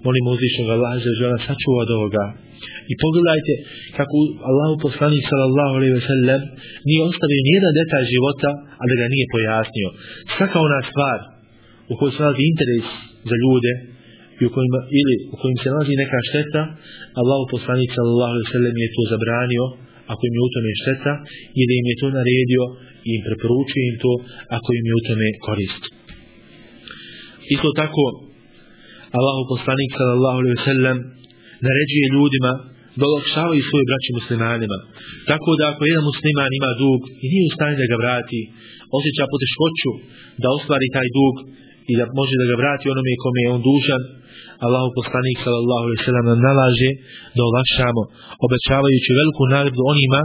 G: molimo uzvišnog Allaha za žena sačuva od ovoga. I pogledajte kako Allah poslanik sallallahu alaihi ve sellem nije ostavio nijedan detalj života, a da ga nije pojasnio. Svaka ona stvar u kojoj se nalazi interes za ljude i u kojima, ili u kojim se nalazi neka šteta, Allah poslanik sallallahu alaihi ve sellem je to zabranio ako im je u tome šteta ili im je to naredio i im preporučio im to ako im je u tome korist. Isto tako, Allahu poslanik sallallahu alejhi ve sellem naređuje ljudima da olakšavaju svoje braće muslimanima. Tako da ako jedan musliman ima dug i nije u stanju da ga vrati, osjeća poteškoću da ostvari taj dug i da može da ga vrati onome kome je on dužan, Allahu poslanik sallallahu alejhi ve sellem nalaže da olakšamo, obećavajući veliku nagradu onima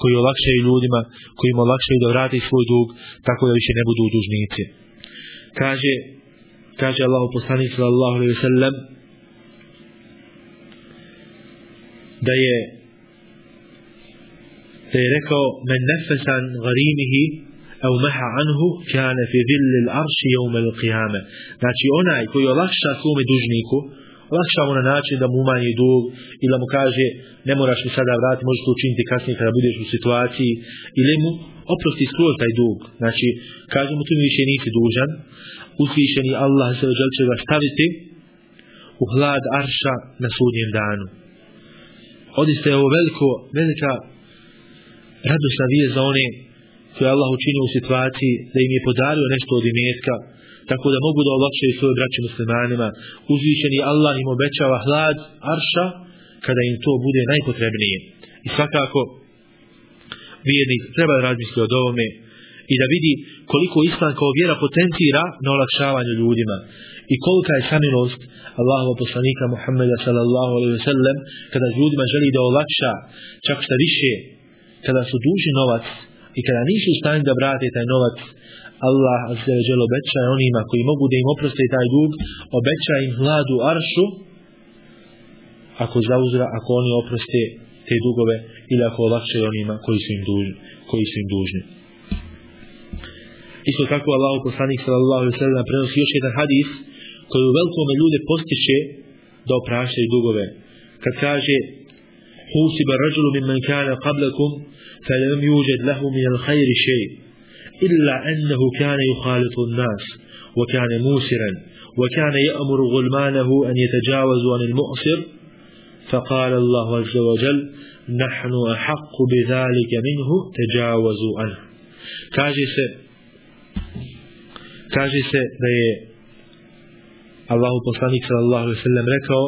G: koji olakšaju ljudima, koji im olakšaju da vrati svoj dug, tako da više ne budu dužnici. Kaže kaže Allah poslanik sallallahu alejhi ve sellem da je da je rekao men nefesan garimihi au maha anhu kane fi dhilli l'arši jevme l'qiyame znači onaj koji olakša svome dužniku olakša mu na način da mu umanji dug ili da mu kaže ne moraš mi sada vratiti možeš to učiniti kasnije kada budeš u situaciji ili mu oprosti skroz taj dug. Znači kaže mu tu mi više nisi dužan. Uzvišeni Allah se ođel će ga staviti u hlad arša na sudnjem danu. Odiste je ovo veliko, velika radosna vije za one koje Allah učinio u situaciji da im je podario nešto od imetka, tako da mogu da olakšaju svoje braće muslimanima. Uzvišeni Allah im obećava hlad arša kada im to bude najpotrebnije. I svakako, vjernik treba da razmisli od ovome, i da vidi koliko islam kao vjera potencira na olakšavanju ljudima i kolika je samilost Allahova poslanika Muhammeda sallallahu alaihi ve sellem kada ljudima želi da olakša čak šta više kada su duži novac i kada nisu u stanju da vrate taj novac Allah azze ve obeća onima koji mogu da im oproste taj dug obeća im hladu aršu ako zauzra ako oni oproste te dugove ili ako olakšaju onima koji su im dužni koji su im dužni Isto tako Allahu poslanik sallallahu alejhi ve sellem prenosi još jedan hadis koji u velikome ljude postiče da opraštaju dugove. Kad kaže حوسب الرجل ممن كان قبلكم فلم يوجد له من الخير شيء إلا أنه كان يخالط الناس وكان موسرا وكان يأمر غلمانه أن يتجاوزوا عن المؤسر. فقال الله عز وجل نحن أحق بذلك منه تجاوزوا عنه. كاجي je Allahu poslanik sallallahu alejhi ve sellem rekao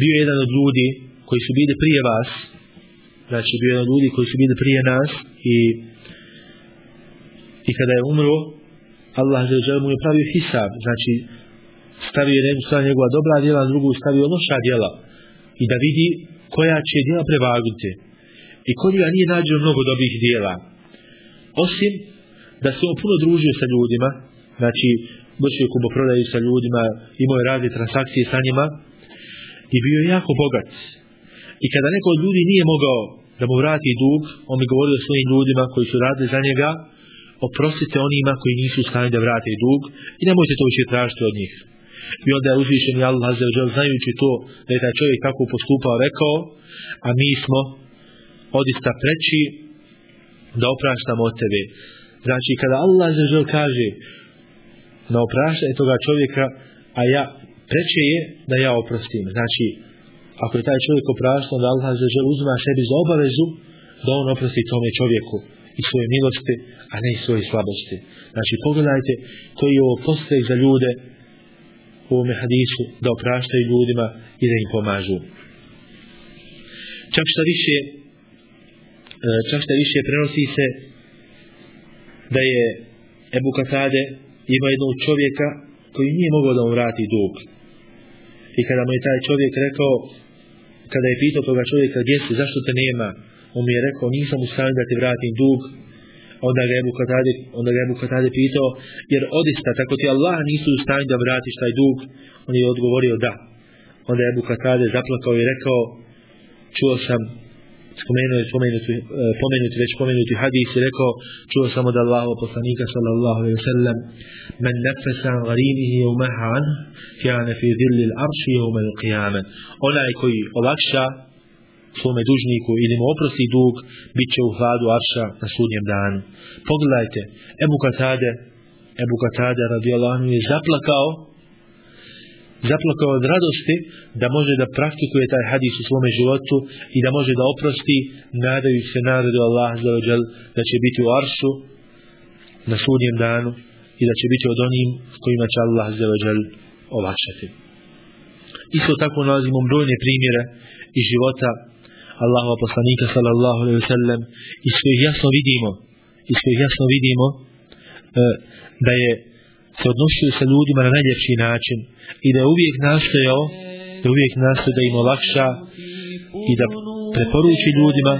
G: bio jedan od ljudi koji su bili prije vas znači bio jedan ljudi koji su bili prije nas i i kada je umro Allah za žel mu je pravio hisab znači stavio je jednu stranu njegova dobra djela drugu stavio loša djela i da vidi koja će djela prevagnuti i kod njega nije nađeno mnogo dobrih djela. Osim da se on puno družio sa ljudima znači vršio kuboprodaju sa ljudima imao je razne transakcije sa njima i bio je jako bogat i kada neko od ljudi nije mogao da mu vrati dug on mi govorio svojim ljudima koji su radili za njega oprostite onima koji nisu u stanju da vrate dug i nemojte to više tražiti od njih. I onda je uzvišen i Allah za znajući to da je taj čovjek tako postupao rekao a mi smo odista preći da opraštamo od tebe. Znači kada Allah za kaže na opraštanje toga čovjeka a ja preće je da ja oprostim. Znači ako je taj čovjek oprašten, da Allah za uzma sebi za obavezu da on oprosti tome čovjeku i svoje milosti, a ne i svoje slabosti. Znači, pogledajte koji je ovo postek za ljude u ovome hadisu da opraštaju ljudima i da im pomažu. Čak šta više, e, čak šta više prenosi se da je Ebu Katade ima jednog čovjeka koji nije mogao da mu vrati dug. I kada mu je taj čovjek rekao, kada je pitao toga čovjeka gdje si, zašto te nema, on mi je rekao nisam u stanju da ti vratim dug. Onda ga je Bukatade, onda ga je Bukatade pitao jer odista tako ti Allah nisu u stanju da vratiš taj dug? On je odgovorio da. Onda je Bukatade zaplakao i rekao čuo sam spomenuo je spomenuti, pomenuti već pomenuti hadis i rekao čuo sam od Allaha poslanika sallallahu alaihi sallam men nefesan garinihi jevmeha an, kjane fi dhilli l'arši jevme l'qiyame. onaj koji olakša svome dužniku ili mu oprosti dug, bit će u hladu arša na sudnjem danu. Pogledajte, Ebu Katade, Ebu Katade radijallahu je zaplakao, zaplakao od radosti da može da praktikuje taj hadis u svome životu i da može da oprosti nadajući se narodu Allah za da će biti u aršu na sudnjem danu i da će biti od onim kojima će Allah za olakšati. Isto tako nalazimo brojne primjere iz života Allahova poslanika sallallahu alejhi ve sellem iz kojih jasno vidimo iz kojih jasno vidimo e, da je se odnosio sa ljudima na najljepši način i da je uvijek nastojao da uvijek nastoje da im olakša i da preporuči ljudima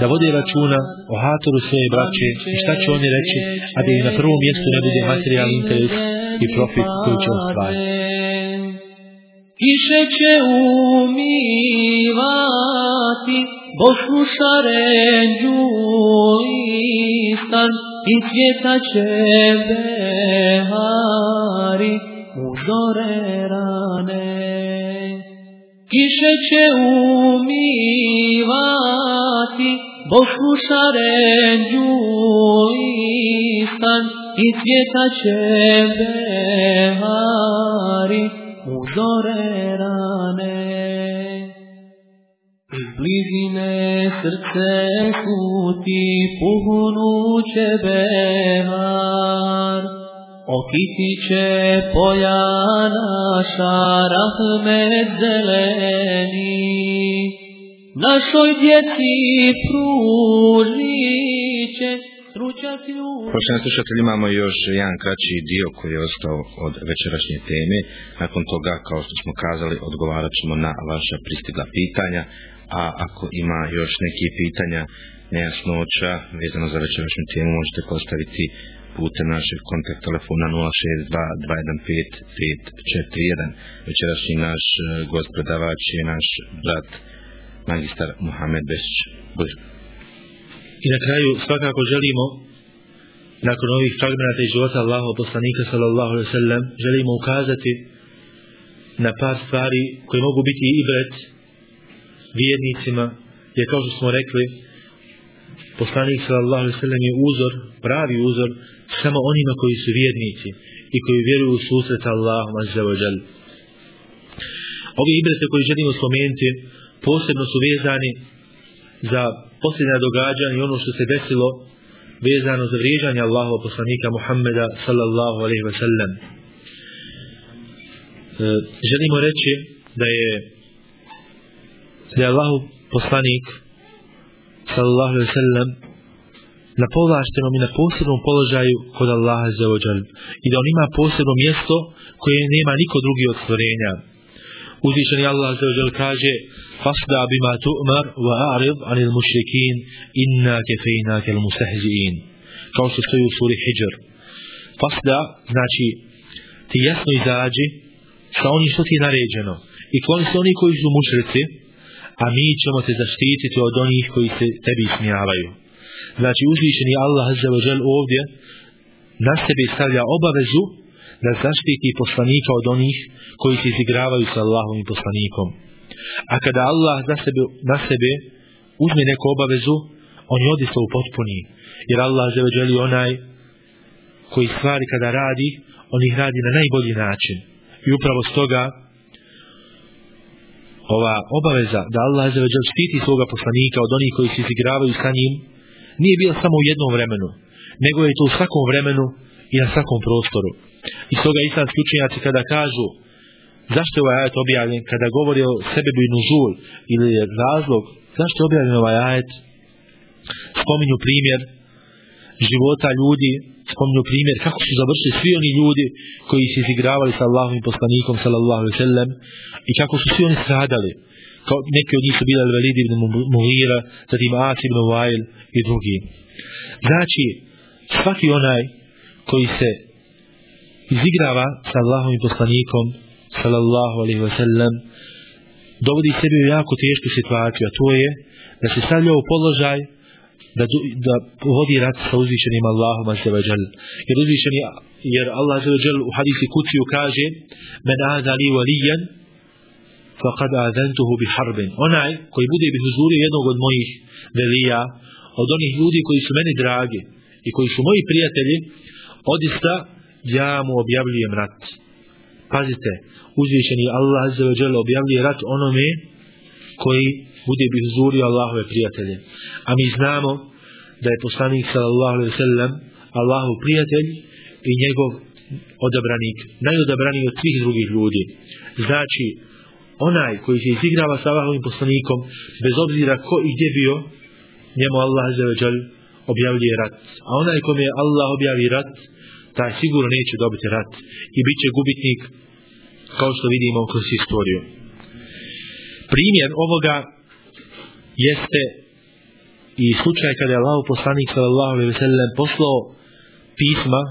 G: da vode računa o hatoru svoje braće i šta će oni reći a da im na prvom mjestu ne bude materijalni interes i profit koji će ostvariti.
A: Kiše će umivati Bosnu šarenđu istan i cvjeta će behari u zore rane. Kiše će umivati Bosnu šarenđu istan i cvjeta će behari u zore rane. Iz srce kuti puhnuće behar, Okitiće polja naša rahmet zeleni, našoj djeci pružiće
B: Poštovani slušatelji, imamo još jedan kraći dio koji je ostao od večerašnje teme. Nakon toga, kao što smo kazali, odgovarat ćemo na vaša pristigla pitanja. A ako ima još neki pitanja, nejasnoća, vezano za večerašnju temu, možete postaviti putem našeg kontakt telefona 062-215-541. Večerašnji naš eh, gost predavač je naš brat, magistar Mohamed Besić. Budemo.
G: I na kraju svakako želimo nakon ovih fragmenta iz života Allaha poslanika sallallahu alejhi ve sellem želimo ukazati na par stvari koje mogu biti i ibret vjernicima jer kao što smo rekli poslanik sallallahu alejhi ve sellem je uzor pravi uzor samo onima koji su vjernici i koji vjeruju u susret Allahom azza wa jal ovi ibrete koji želimo spomenuti posebno su vezani za posljednja događanja i ono što se desilo vezano za vrijeđanje Allahova poslanika Muhammeda sallallahu alaihi wa sallam. E, želimo reći da je da je Allahu poslanik sallallahu alaihi sallam na povlaštenom i na posebnom položaju kod Allaha za i da on ima posebno mjesto koje nema niko drugi od stvorenja. Uzvišeni Allah za ođal kaže fasda bima tu'mar wa a'rid anil mušrikin inna kefejna kel mustahzi'in kao što stoji u suri Hijr. Fasda znači ti jasno izađi sa onim što ti je naređeno. I kloni se oni koji su mušrici a mi ćemo te zaštititi od onih koji se tebi smijavaju znači uzvišeni Allah azza ovdje na sebe stavlja obavezu da zaštiti poslanika od onih koji se izigravaju sa Allahom i poslanikom. A kada Allah na sebe, na sebe uzme neku obavezu on je odista u potpuni. Jer Allah azza wa onaj koji stvari kada radi on ih radi na najbolji način. I upravo stoga ova obaveza da Allah azza wa štiti svoga poslanika od onih koji se izigravaju sa njim nije bila samo u jednom vremenu, nego je to u svakom vremenu i na svakom prostoru. I stoga islamski učenjaci kada kažu zašto je ovaj ajet objavljen, kada govori o sebebu i nužul ili razlog, zašto je objavljen ovaj ajet, spominju primjer života ljudi, spomnio primjer kako su završili svi oni ljudi koji se izigravali sa Allahom i poslanikom sallallahu alaihi sallam i kako su svi oni stradali kao neki od njih su bili Al-Walid ibn Mughira, zatim As ibn Wail i drugi. Znači, svaki onaj koji se izigrava sa Allahom i poslanikom, sallallahu alaihi wa sallam, dovodi sebi u jako tešku situaciju, a to je da se stavlja u položaj da, da vodi rat sa uzvišenim Allahom azza wa jal. Jer uzvišeni, jer Allah azza wa jal u hadisi kuciju kaže men azali walijan faqad adantuhu bi harbin onaj koji bude bi huzurio jednog od mojih velija od onih ljudi koji su meni dragi i koji su moji prijatelji odista ja mu objavljujem rat pazite uzvišeni Allah azza wa jalla objavljuje rat onome koji bude bi huzurio Allahove prijatelje. A mi znamo da je poslanik sallallahu alaihi sallam Allahov prijatelj i njegov odabranik. Najodabraniji od svih drugih ljudi. Znači onaj koji se izigrava sa Allahovim poslanikom bez obzira ko i gdje bio njemu Allah za objavljuje rat. A onaj kom je Allah objavi rat taj sigurno neće dobiti rat. I bit će gubitnik kao što vidimo kroz istoriju primjer ovoga jeste i slučaj kada je Allah poslanik sallallahu alaihi ve sellem poslao pisma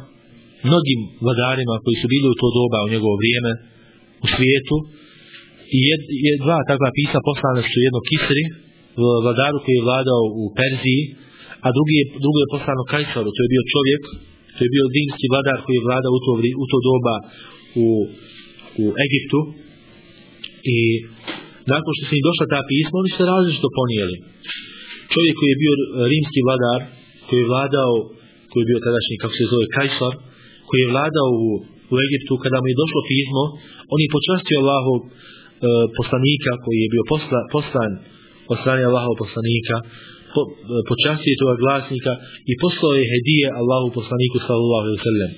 G: mnogim vladarima koji su bili u to doba u njegovo vrijeme u svijetu i jed, jed, dva takva pisma poslane su jedno Kisri, vladaru koji je vladao u Perziji, a drugi je, drugo je poslano Kajsaru, to je bio čovjek, to je bio dinski vladar koji je vladao u to, u to doba u, u Egiptu. I nakon što su im došla ta pisma, oni se različito ponijeli. Čovjek koji je bio rimski vladar, koji je vladao, koji je bio tadašnji, kako se zove, Kajsar, koji je vladao u, u Egiptu, kada mu je došlo pismo, on je počastio Allahov E, poslanika koji je bio posla, poslan od strane Allahov poslanika po, e, počastio toga glasnika i poslao je hedije Allahu poslaniku sallallahu alaihi sallam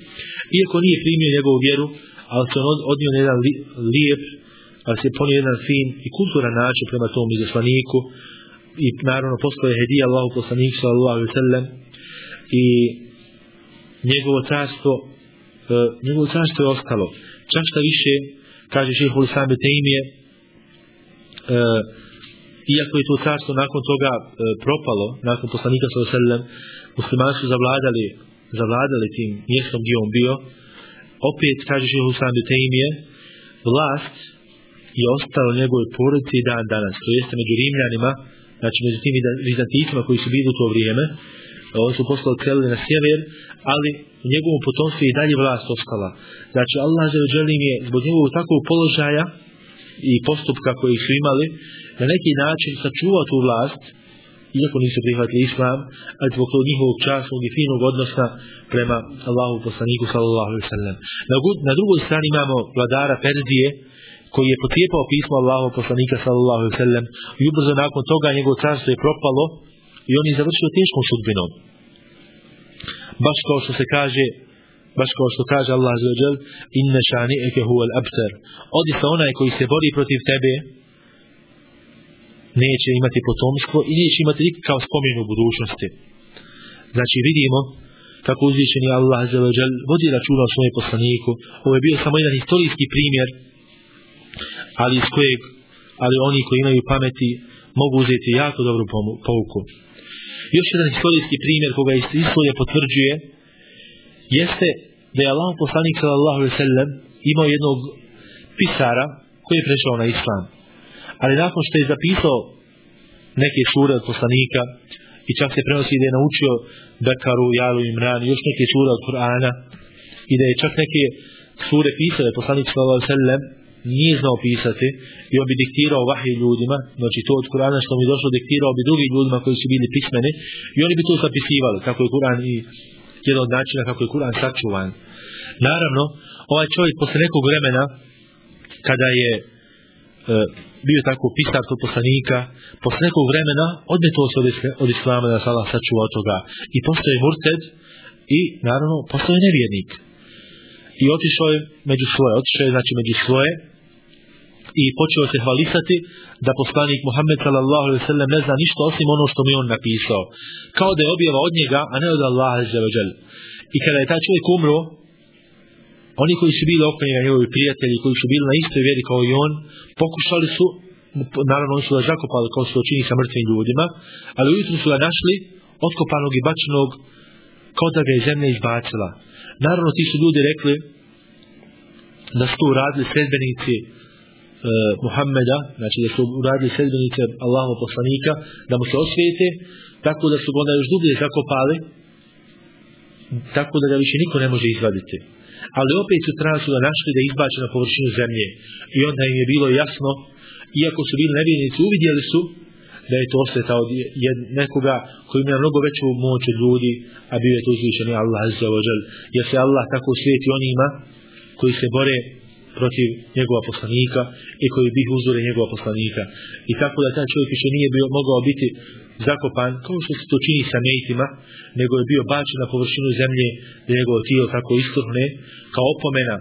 G: iako nije primio njegovu vjeru ali se on odnio na jedan li, lijep ali se ponio jedan fin i kulturan način prema tom izaslaniku. I naravno poslao je hedija Allahu poslanik sallallahu alaihi sallam i njegovo carstvo e, njegovo carstvo je ostalo. Čak šta više kaže šeho Islam Beteimije e, iako je to carstvo nakon toga e, propalo nakon poslanika sallallahu alaihi sallam muslimani su zavladali zavladali tim mjestom gdje on bio. Opet kaže šeho Islam Beteimije vlast je ostala njegove porodice i dan danas to jeste među Rimljanima znači među tim vizanticima koji su bili u to vrijeme oni su posle odselili na sjever, ali u njegovom potomstvu je dalje vlast ostala. Znači Allah za želim je zbog njegovog takvog položaja i postupka koji su imali, na neki način sačuva tu vlast, iako nisu prihvatili islam, ali zbog tog njihovog časnog i finog odnosa prema Allahu poslaniku sallallahu alaihi sallam. Na, na drugoj strani imamo vladara Perzije, koji je potjepao pismo Allahov poslanika sallallahu alaihi sallam i ubrzo nakon toga njegovo carstvo je propalo i on je završio teškom sudbinom baš kao što se kaže baš kao što kaže Allah azza wa inna shani'aka huwa al-abtar odi onaj koji se bori protiv tebe neće imati potomstvo i neće imati nikakav spomen u budućnosti. Znači vidimo kako uzvišeni Allah Azzawajal vodi računa o svojem poslaniku. Ovo je bio samo jedan historijski primjer, ali iz kojeg, ali oni koji imaju pameti mogu uzeti jako dobru pouku. Još jedan historijski primjer koga iz istorije potvrđuje jeste da je Allah poslanik sallallahu alaihi sallam imao jednog pisara koji je prešao na islam. Ali nakon što je zapisao neke sure od poslanika i čak se prenosi da je naučio Bekaru, Jalu, Imran i još neke sure od Kur'ana i da je čak neke sure pisao poslanik sallallahu alaihi sallam nije znao pisati i on bi diktirao vahij ljudima, znači to od Kur'ana što mi došlo diktirao bi drugim ljudima koji su bili pismeni i oni bi to zapisivali kako je Kur'an i jedan od načina kako je Kur'an sačuvan. Naravno, ovaj čovjek posle nekog vremena kada je e, bio tako pisar kod poslanika, posle nekog vremena odmetao se od, od islama da se Allah sačuva od toga i postoje murted i naravno postoje nevjernik. I otišao je među svoje, otišao je znači među svoje i počeo se hvalisati da poslanik Muhammed sallallahu alejhi ve sellem ne zna ništa osim ono što mi on napisao. Kao da je objava od njega, a ne od Allaha dželle I kada je taj čovjek umro, oni koji su bili oko njega, njegovi prijatelji, koji su bili na istoj vjeri kao i on, pokušali su, naravno oni su ga zakopali kao su učini sa mrtvim ljudima, ali ujutru su ga našli, otkopanog i bačenog, kao da ga je zemlja izbacila. Naravno ti su ljudi rekli da su to uradili sredbenici E, Muhammeda, znači da su uradili sredbenice Allahov poslanika, da mu se osvijete, tako da su ga onda još dublje zakopali, tako da ga više niko ne može izvaditi. Ali opet su treba da našli da izbače na površinu zemlje. I onda im je bilo jasno, iako su bili nevjernici, uvidjeli su da je to osveta od jed, nekoga koji ima mnogo veću moć od ljudi, a bio je to uzvišeni Allah azza wa jal. Jer se Allah tako svijeti onima koji se bore protiv njegova poslanika i koji bih uzore njegova poslanika. I tako da taj čovjek više nije bio mogao biti zakopan, kao što se to čini sa mejtima, nego je bio bačen na površinu zemlje da njegovo tijelo tako istrhne, kao opomena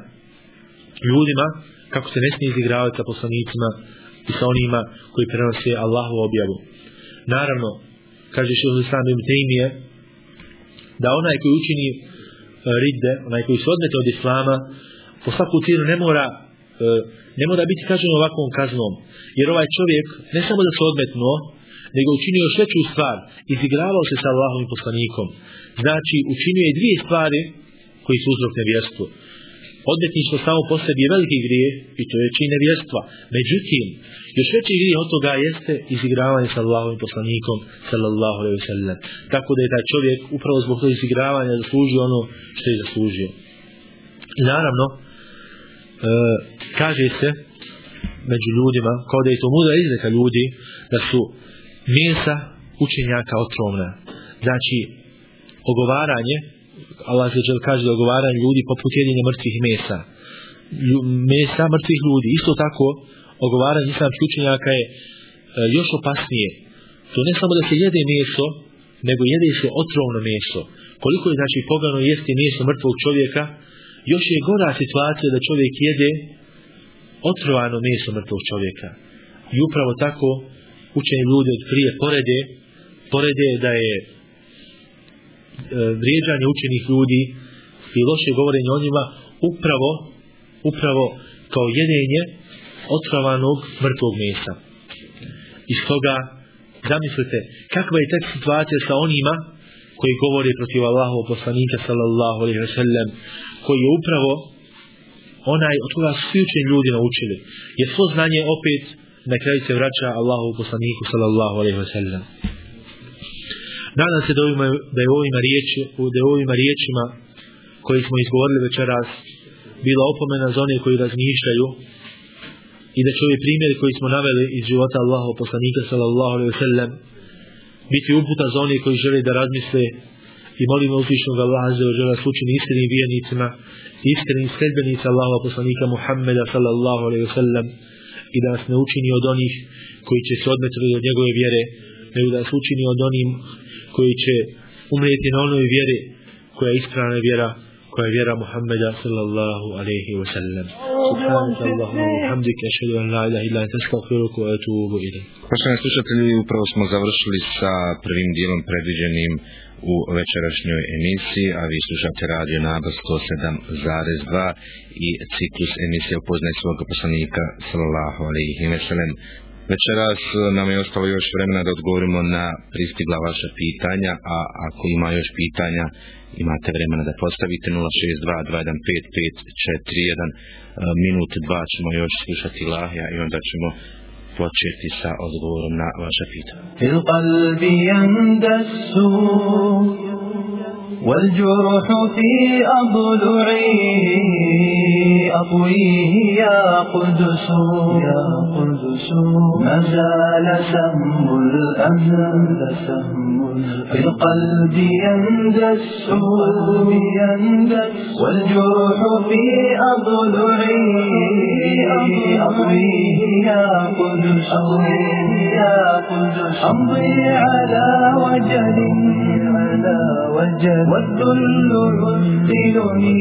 G: ljudima kako se ne smije izigravati sa poslanicima i sa onima koji prenose Allahu objavu. Naravno, kaže što je sam im da onaj koji učini eh, ridde, onaj koji se odmete od Islama, po svaku cijenu ne mora, e, ne mora biti kažen ovakvom kaznom. Jer ovaj čovjek, ne samo da se odmetnuo, nego učinio još veću stvar, izigravao se sa Allahom i poslanikom. Znači, učinio je dvije stvari koji su uzrok nevjerstvu. Odmetništvo samo po sebi je veliki grije i to je čin nevjerstva. Međutim, još veći grije od toga jeste izigravanje sa Allahom i poslanikom sallallahu alaihi wa sallam. Tako da je taj čovjek upravo zbog tog izigravanja zaslužio ono što je zaslužio. I naravno, E, kaže se među ljudima, kao da je to mudra izreka ljudi, da su mesa učenjaka otrovna. Znači, ogovaranje, Allah se žel kaže da ogovaranje ljudi poput jedinje mrtvih mesa. Mesa mrtvih ljudi. Isto tako, ogovaranje islamskih učenjaka je e, još opasnije. To ne samo da se jede meso, nego jede se otrovno meso. Koliko je znači pogano jesti meso mrtvog čovjeka, još je gora situacija da čovjek jede otrovano meso mrtvog čovjeka. I upravo tako učeni ljudi od prije porede, porede da je e, vrijeđanje učenih ljudi i loše govorenje o njima upravo, upravo kao jedenje otrovanog mrtvog mesa. I stoga, zamislite, kakva je tek situacija sa onima koji govore protiv Allahov poslanika sallallahu alaihi wa sallam, koji je upravo onaj od koga su svi učeni ljudi naučili. Jer svo znanje opet na kraju se vraća Allahu poslaniku sallallahu alejhi ve sellem. Nadam se da, ovima, da je ovima riječi, da je ovima riječima koji smo izgovorili večeras bila opomena za one koji razmišljaju i da će ovi primjeri koji smo naveli iz života Allahu poslanika sallallahu alejhi ve sellem biti uputa za one koji žele da razmisle i molimo uzvišnog Allaha za ođela slučini iskrenim vijenicima iskrenim sredbenica Allaha poslanika Muhammeda sallallahu alejhi ve sellem i da nas ne učini od onih koji će se odmetiti od njegove vjere, nego da nas učini od onim koji će umrijeti na onoj vjeri koja je ispravna vjera koja je vjera Muhammeda sallallahu alaihi wa sallam. Subhanallahu Allahumma wa hamdik, ašhedu an la ilaha illa anta astaghfiruka wa atubu ilaik.
B: Poštovani slušatelji, upravo smo završili sa prvim dijelom predviđenim u večerašnjoj emisiji, a vi slušate radio Nabas 107.2 i ciklus emisije upoznaj svog poslanika sallallahu alaihi wa sallam. Večeras nam je ostalo još vremena da odgovorimo na pristigla vaša pitanja, a ako ima još pitanja, imate vremena da postavite 062-215-541 e, minut, dva ćemo još slušati lahja i onda ćemo početi sa odgovorom na
F: vaše pitanje. والجرح في أضلعي أطويه يا قدس. يا قدس. ما زال سهم الأمن سهم في القلب يندس يندس. والجرح في أضلعي أطويه يا قدس. يا قدس. أمضي على وجل على وجل والذل يثقلني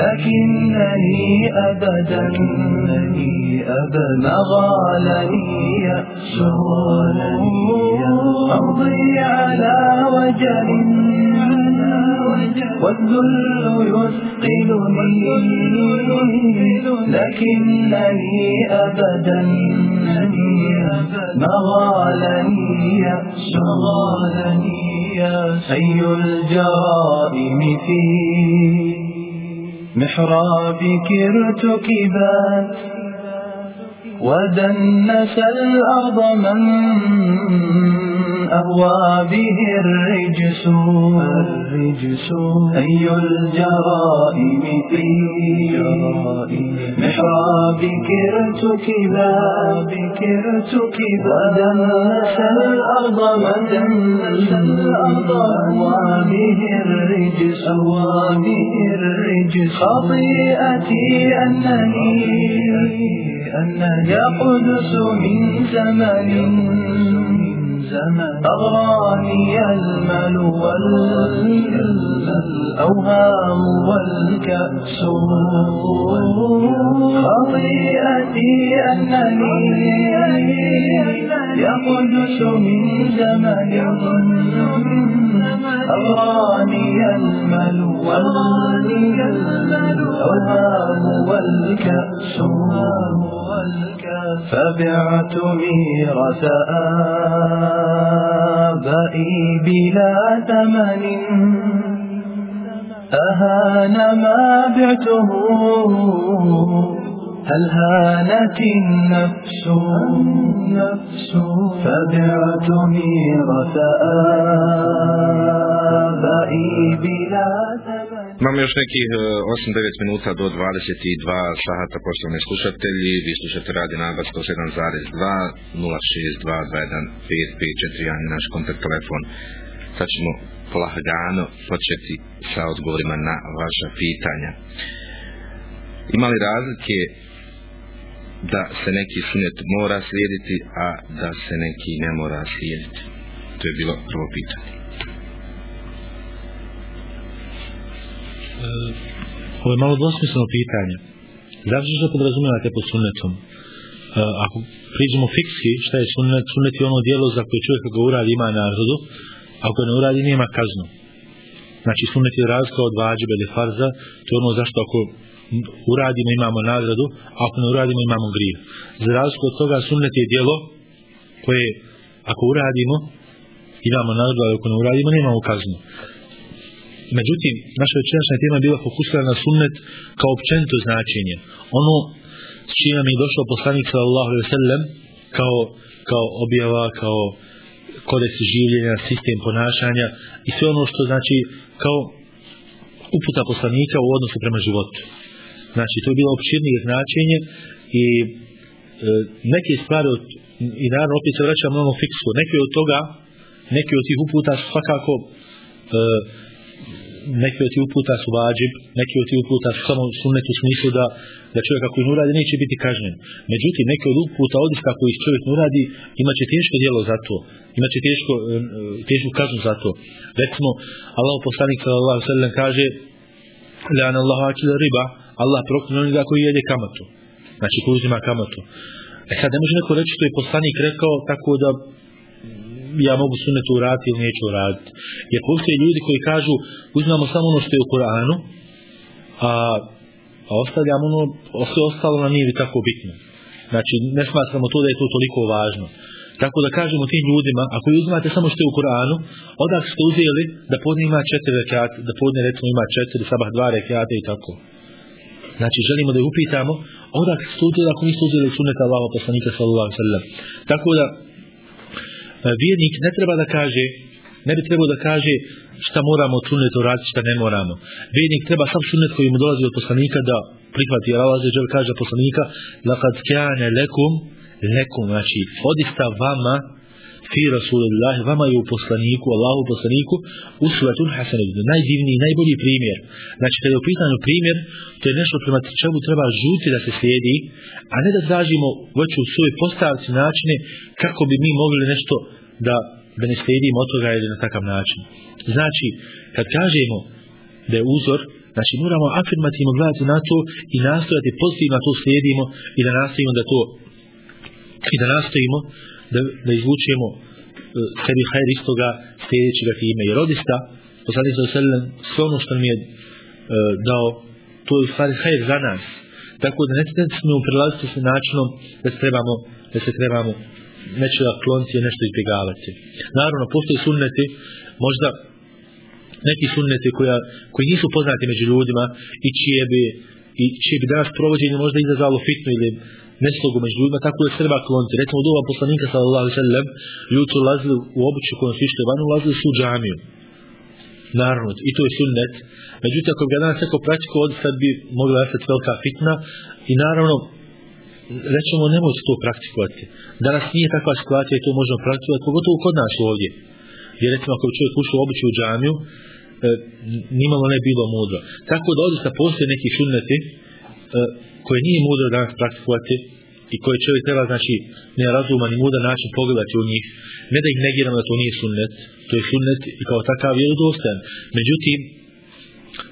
F: لكنني أبدا أبدا غالني يأس أمضي على وجل. والذل يثقلني لكنني أبدا ما غالني يأس أي الجرائم في محرابك ارتكبات ودنس الأرض من أهوى به الرجس الرجس أي الجرائم في محرابك ارتكبا بك ارتكبا ودنس الأرض من دنس الأرض أهوى به الرجس أهوى به الرجس. خطيئتي أنني أن يا قدس من زمن زمن أغراني المال والأوهام والكأس خطيئتي أنني يا قدس من زمن أغراني المال والأوهام والكأس فبعت ميرة آبائي بلا ثمن. أهان ما بعته؟ هل هانت النفس؟ نفس فبعت ميرة آبائي بلا ثمن.
B: Imamo još nekih e, 8-9 minuta do 22 sahata poštovani slušatelji. Vi slušate radi Nabas 107.2 062-215-554 naš kontakt telefon. Sad ćemo polahagano početi sa odgovorima na vaša pitanja. Ima li razlike da se neki sunet mora slijediti, a da se neki ne mora slijediti? To je bilo prvo pitanje.
G: Ovo je malo dvosmisleno pitanje. Zato što podrazumijevate pod sunnetom? E, ako priđemo fikski, šta je sunnet? Sunnet je ono dijelo za koje čovjek ga uradi ima nagradu, ako ne uradi nema kaznu. Znači sunnet je razlika od vađibe ili farza, to je ono zašto ako uradimo imamo nagradu, a ako ne uradimo imamo grije. Za razliku od toga sunnet je dijelo koje ako uradimo imamo nagradu, a ako ne uradimo nemamo kaznu. Međutim, naša večerašnja tema bila fokusirana na sunnet kao općenito značenje. Ono s čime mi je došao poslanik sallallahu alaihi sallam kao, kao objava, kao kodeks življenja, sistem ponašanja i sve ono što znači kao uputa poslanika u odnosu prema životu. Znači, to je bilo opširnije značenje i e, neke stvari od, i naravno opet se vraćamo na ono fiksko, neke od toga, neke od tih uputa svakako e, neki od ti uputa su vađib, neki od ti uputa su samo sunnet u smislu da, da čovjek ako ih uradi neće biti kažnjen. Međutim, neki od uputa kako ih čovjek ne uradi imaće teško djelo za to. Imaće teško, e, e, tešku kaznu za to. Recimo, Allah poslanik sallallahu sallam kaže Lana Allah akila riba, Allah proklinje onoga koji jede kamatu. Znači, koji uzima kamatu. E sad, ne može neko reći što je poslanik rekao tako da ja mogu sunnetu uraditi ili neću uraditi. Jer postoje ljudi koji kažu uzmemo samo ono što je u Koranu, a, a ostavljamo ono, sve ostalo nam nije tako bitno. Znači, ne smatramo to da je to toliko važno. Tako da kažemo tim ljudima, ako uzmate samo što je u Koranu, odak ste uzeli da podne ima četiri rekiate, da podne recimo ima četiri, sabah dva rekiate i tako. Znači, želimo da je upitamo, odak ste uzeli ako niste uzeli sunet Allaho poslanika sallallahu sallam. Tako da, vjernik ne treba da kaže ne bi trebao da kaže šta moramo od sunneta uraditi, šta ne moramo. Vjernik treba sam sunnet koji mu dolazi od poslanika da prihvati. Jer Allah zađer kaže poslanika لَقَدْ كَانَ لَكُمْ لَكُمْ Znači, odista vama fi Rasulillahi, vama je u poslaniku, Allahu poslaniku, usvetun hasanid, najdivniji, najbolji primjer. Znači, kada je u pitanju primjer, to je nešto prema čemu treba žuti da se slijedi, a ne da tražimo već u svoj postavci načine kako bi mi mogli nešto da, da ne slijedimo od toga ili na takav način. Znači, kad kažemo da je uzor, znači moramo afirmativno gledati na to i nastojati pozitivno to slijedimo i da nastojimo da to i da nastojimo da, da izvučemo e, sebi hajr iz toga sljedeći ga time. Jer odista, poslani sa oselem, sve ono što nam je e, dao, to je u stvari hajr za nas. Tako da ne smijemo prilaziti se načinom da se trebamo, da se trebamo nečega je nešto izbjegavati. Naravno, postoje sunneti, možda neki sunneti koja, koji nisu poznati među ljudima i čije bi, i čije bi danas provođenje možda izazvalo fitnu ili neslogu među ljudima, tako da treba kloniti. Recimo, doba poslanika sallallahu sallam, ljudi su lazili u obuću kojom su išli van, ulazili su u džamiju. Naravno, i to je sunnet. Međutim, ako bi ga danas neko praktiko, od sad bi mogla nastati velika fitna i naravno, rećemo, nemojte to praktikovati. Danas nije takva situacija i to možemo praktikovati, pogotovo kod nas ovdje. Jer recimo, ako bi čovjek ušao obući u džamiju, e, nimalo ne bilo mudro. Tako da ovdje postoje neki sunneti, e, koje nije mudro danas praktikovati i koje čovjek treba, znači, nerazuman i mudan način pogledati u njih, ne da ih negiramo da to nije sunnet, to je sunnet i kao takav je udostan. Međutim,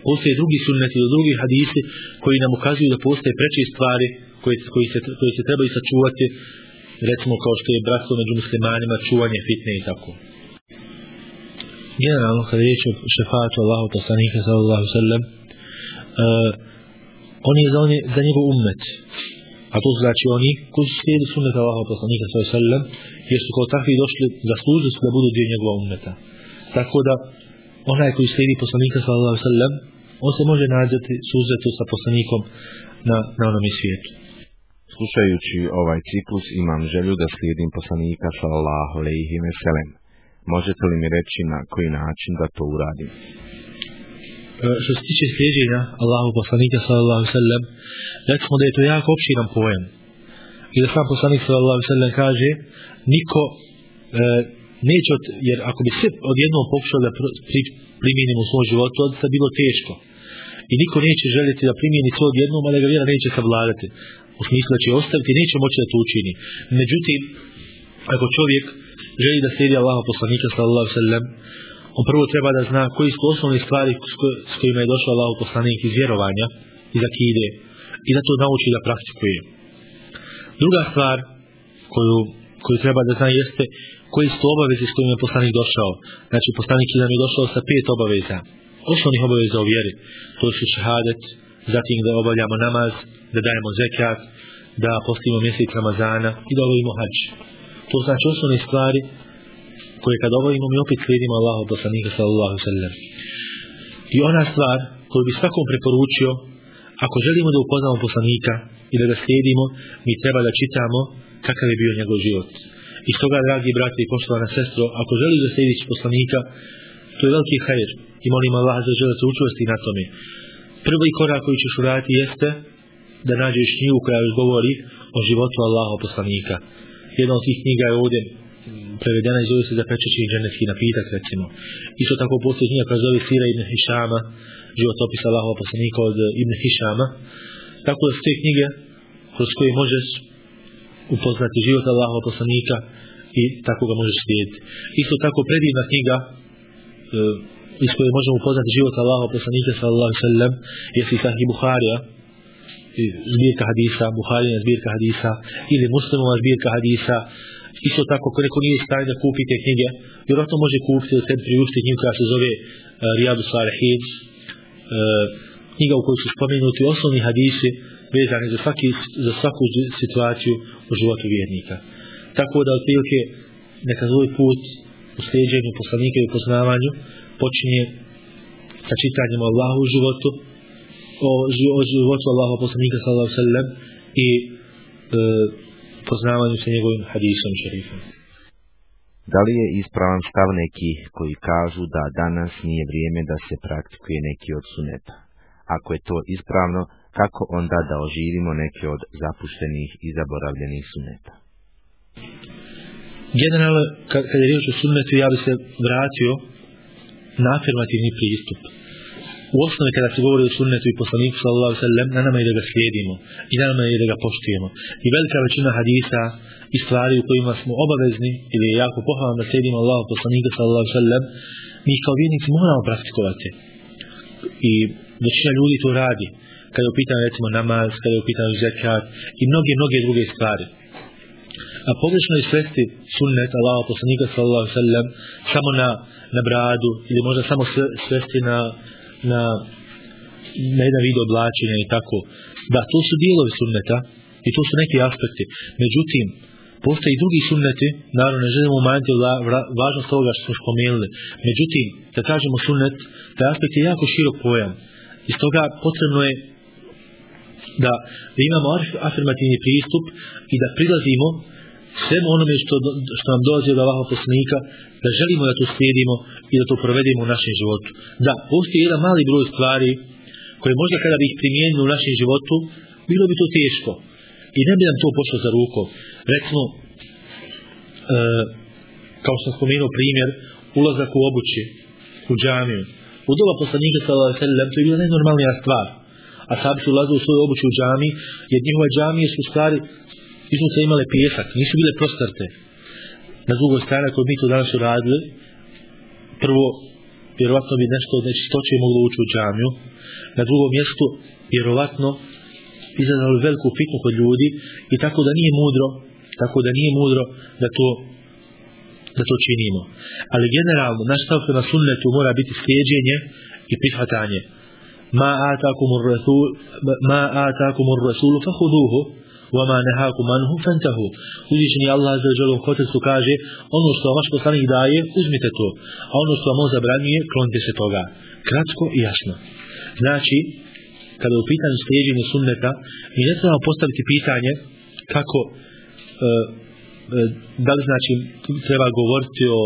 G: postoje drugi sunneti do drugi hadisi koji nam ukazuju da postoje preče stvari koji, koji, se, koji se trebaju sačuvati, recimo kao što je bratstvo među muslimanima, čuvanje fitne i tako. Generalno, kada je o šefatu Allahu poslanika sallallahu sallam, uh, on je za, on je za njegov ummet. A to znači oni koji su slijedi sunnet Allahu poslanika sallallahu sallam, jer su kao takvi došli, zaslužili su da budu dio njegova ummeta. Tako da, onaj koji slijedi poslanika sallallahu sallam, on se može nađati suzetu sa poslanikom na, na onom svijetu.
B: Slušajući ovaj ciklus imam želju da slijedim poslanika sallallahu alejhi ve sellem. Možete li mi reći na koji način da to uradim?
G: E, što se tiče slijedženja Allahu poslanika sallallahu alejhi ve sellem, recimo da je to jako opširan pojam. I da sam poslanik sallallahu alejhi ve sellem kaže niko e, neće od, jer ako bi sve odjednom pokušali da pri, primjenimo u svom životu, od bi bilo teško. I niko neće željeti da primjeni to odjednom, ali ga vjera neće savladati. U smislu da će ostaviti, neće moći da to učini. Međutim, ako čovjek želi da slijedi Allaha poslanika sallallahu sallam, on prvo treba da zna koji su osnovne stvari s kojima je došao Allahu poslanik iz vjerovanja, iz akide, i da to nauči da praktikuje. Druga stvar koju, koju treba da zna jeste koji su obaveze s kojima je poslanik došao. Znači, poslanik je nam je došao sa pet obaveza. Osnovnih obaveza u vjeri. To su šehadet, zatim da obavljamo namaz, da dajemo zekat, da postimo mjesec Ramazana i da obavimo hađ. To znači osnovne stvari koje kad obavimo mi opet slijedimo Allahu poslanika sallallahu sallam. I ona stvar koju bi svakom preporučio, ako želimo da upoznamo poslanika i da ga slijedimo, mi treba da čitamo kakav je bio njegov život. I stoga, dragi brate i poštovana sestro, ako želiš da slijediš poslanika, to je veliki hajr i molim Allah za žele se učvrsti na tome. Prvi korak koji ćeš uraditi jeste da nađeš knjigu koja još govori o životu Allaha poslanika. Jedna od tih knjiga je ovdje prevedena i zove se za pečeći dženevski napitak recimo. Isto tako postoji knjiga koja zove Sira ibn Hišama, životopis Allahova poslanika od ibn Hišama. Tako da su te knjige kroz koje možeš upoznati život Allahova poslanika i tako ga možeš slijediti. Isto tako predivna knjiga e, iz koje možemo upoznati život Allaha poslanika sallallahu sallam jesi Sahih Buharija zbirka hadisa, Buharina zbirka hadisa ili muslimova zbirka hadisa. Isto tako ko neko nije stavio da kupi te knjige vjerojatno može kupiti da sebi priušti knjigu koja se zove uh, Riyadu Salihin. Uh, knjiga u kojoj su spomenuti osnovni hadisi vezani za, svaki, za svaku situaciju u životu vjernika. Tako da otprilike neka svoj put u sljeđenju poslanika i poznavanju počinje sa čitanjem Allahu u životu o, o životu Allahu poslanika sallallahu ve sellem i e, poznavanju sa njegovim hadisom šerifom.
H: Da li je ispravan stav neki koji kažu da danas nije vrijeme da se praktikuje neki od suneta? Ako je to ispravno, kako onda da oživimo neke od zapuštenih i zaboravljenih suneta?
G: Generalno, kad je riječ o sunnetu, ja bi se vratio na afirmativni pristup. U osnovi kada se govori o sunnetu i poslaniku sallallahu sallam, na nama je da ga slijedimo i na nama je da ga poštujemo. I velika većina hadisa i stvari u kojima smo obavezni ili je jako pohvalno da slijedimo Allahu poslanika sallallahu sallam, mi kao vjernici moramo praktikovati. I većina ljudi to radi. Kada je upitan recimo namaz kada je upitan zekat i mnoge mnoge druge stvari. A pogrešno je svesti sunnet Allaha poslanika sallallahu sallam samo na na bradu ili možda samo svesti na na, na jedan vid oblačenja i tako. Da, to su dijelovi sunneta i to su neki aspekti. Međutim, postoje i drugi sunneti, naravno ne želimo umanjiti važnost toga što smo spomenuli. Međutim, da kažemo sunnet, taj aspekt je jako širok pojam. Iz toga potrebno je da, da imamo afirmativni pristup i da prilazimo svemu onome što, što nam dolazi od Allaha poslanika, da želimo da to slijedimo i da to provedemo u našem životu. Da, postoji jedan mali broj stvari koje možda kada bi ih primijenili u našem životu, bilo bi to teško. I ne bi nam to pošlo za rukom. Recimo, e, kao što sam spomenuo primjer, ulazak u obući, u džamiju. U doba poslanika sallallahu to je bila najnormalnija stvar. A sahabi su ulazili u svoju obuću u džami, jer njihove džamije su stvari iznutra imale pjesak, nisu bile prostrte. Na drugoj strani, ako mi to danas uradili, prvo, vjerovatno bi nešto od nečistoće moglo ući u džamiju, na drugom mjestu, vjerovatno, izazvali veliku fitnu kod ljudi i tako da nije mudro, tako da nije mudro da to da to činimo. Ali generalno, naš stav na sunnetu mora biti slijedženje i prihvatanje. Ma atakumur rasul, ma atakumur rasulu, fahuduhu, وما نهاكم عنه فانتهوا uzvišeni Allah za dželom kontekstu kaže ono što vam vaš poslanik daje uzmite to a ono što vam on zabranjuje klonite se toga kratko i jasno znači kada u pitanju slijedženja sunneta mi ne trebamo postaviti pitanje kako e, e, da li znači treba govoriti o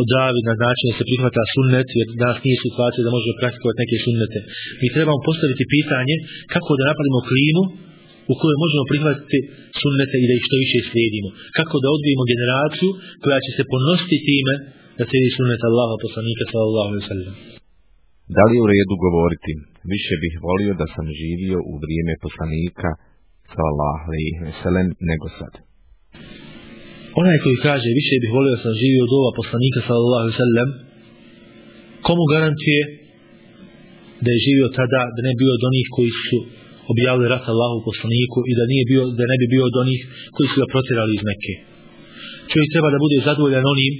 G: o davi na način da se prihvata sunnet jer danas nije situacija da možemo praktikovati neke sunnete mi trebamo postaviti pitanje kako da napravimo klimu u kojoj možemo prihvatiti sunnete i da ih što više slijedimo. Kako da odvijemo generaciju koja će se ponositi time da slijedi sunnet Allaha poslanika sallallahu alaihi sallam.
H: Da li je u redu govoriti? Više bih volio da sam živio u vrijeme poslanika sallallahu alaihi sallam nego sad.
G: Onaj koji kaže više bih volio da sam živio od ova poslanika sallallahu alaihi sallam komu garantuje da je živio tada da ne bio od onih koji su objavili rat Allahu poslaniku i da nije bio da ne bi bio od onih koji su ga protjerali iz Mekke. Čovjek treba da bude zadovoljan onim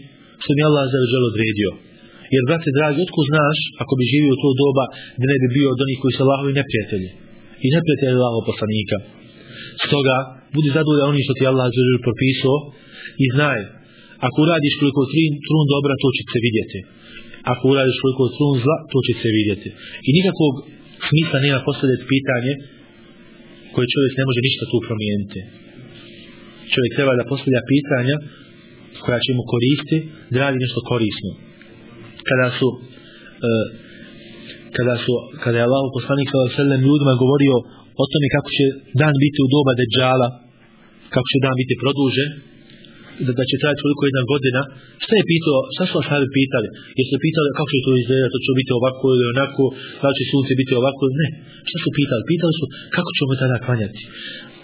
G: što mi Allah za žel odredio. Jer, brate dragi, otko znaš, ako bi živio u to doba, da ne bi bio od onih koji su Allahovi neprijatelji. I neprijatelji Allahov poslanika. Stoga, budi zadovoljan onim što ti Allah za propisao i znaj, ako uradiš koliko trun dobra, to će se vidjeti. Ako uradiš koliko trun zla, to će se vidjeti. I nikakvog smisla nema postavljati pitanje koje čovjek ne može ništa tu promijeniti. Čovjek treba da postavlja pitanja koja će mu koristi, da radi nešto korisno. Kada su uh, kada su kada je Allah poslanik sallallahu ljudima govorio o tome kako će dan biti u doba deđala, kako će dan biti produžen, da, da će trajati toliko jedna godina, šta je pitao, šta su ashabi pitali? Jesu pitali kako će to izgledati, to će biti ovako ili onako, da će sunce biti ovako, ne. Šta su pitali? Pitali su kako ćemo tada klanjati.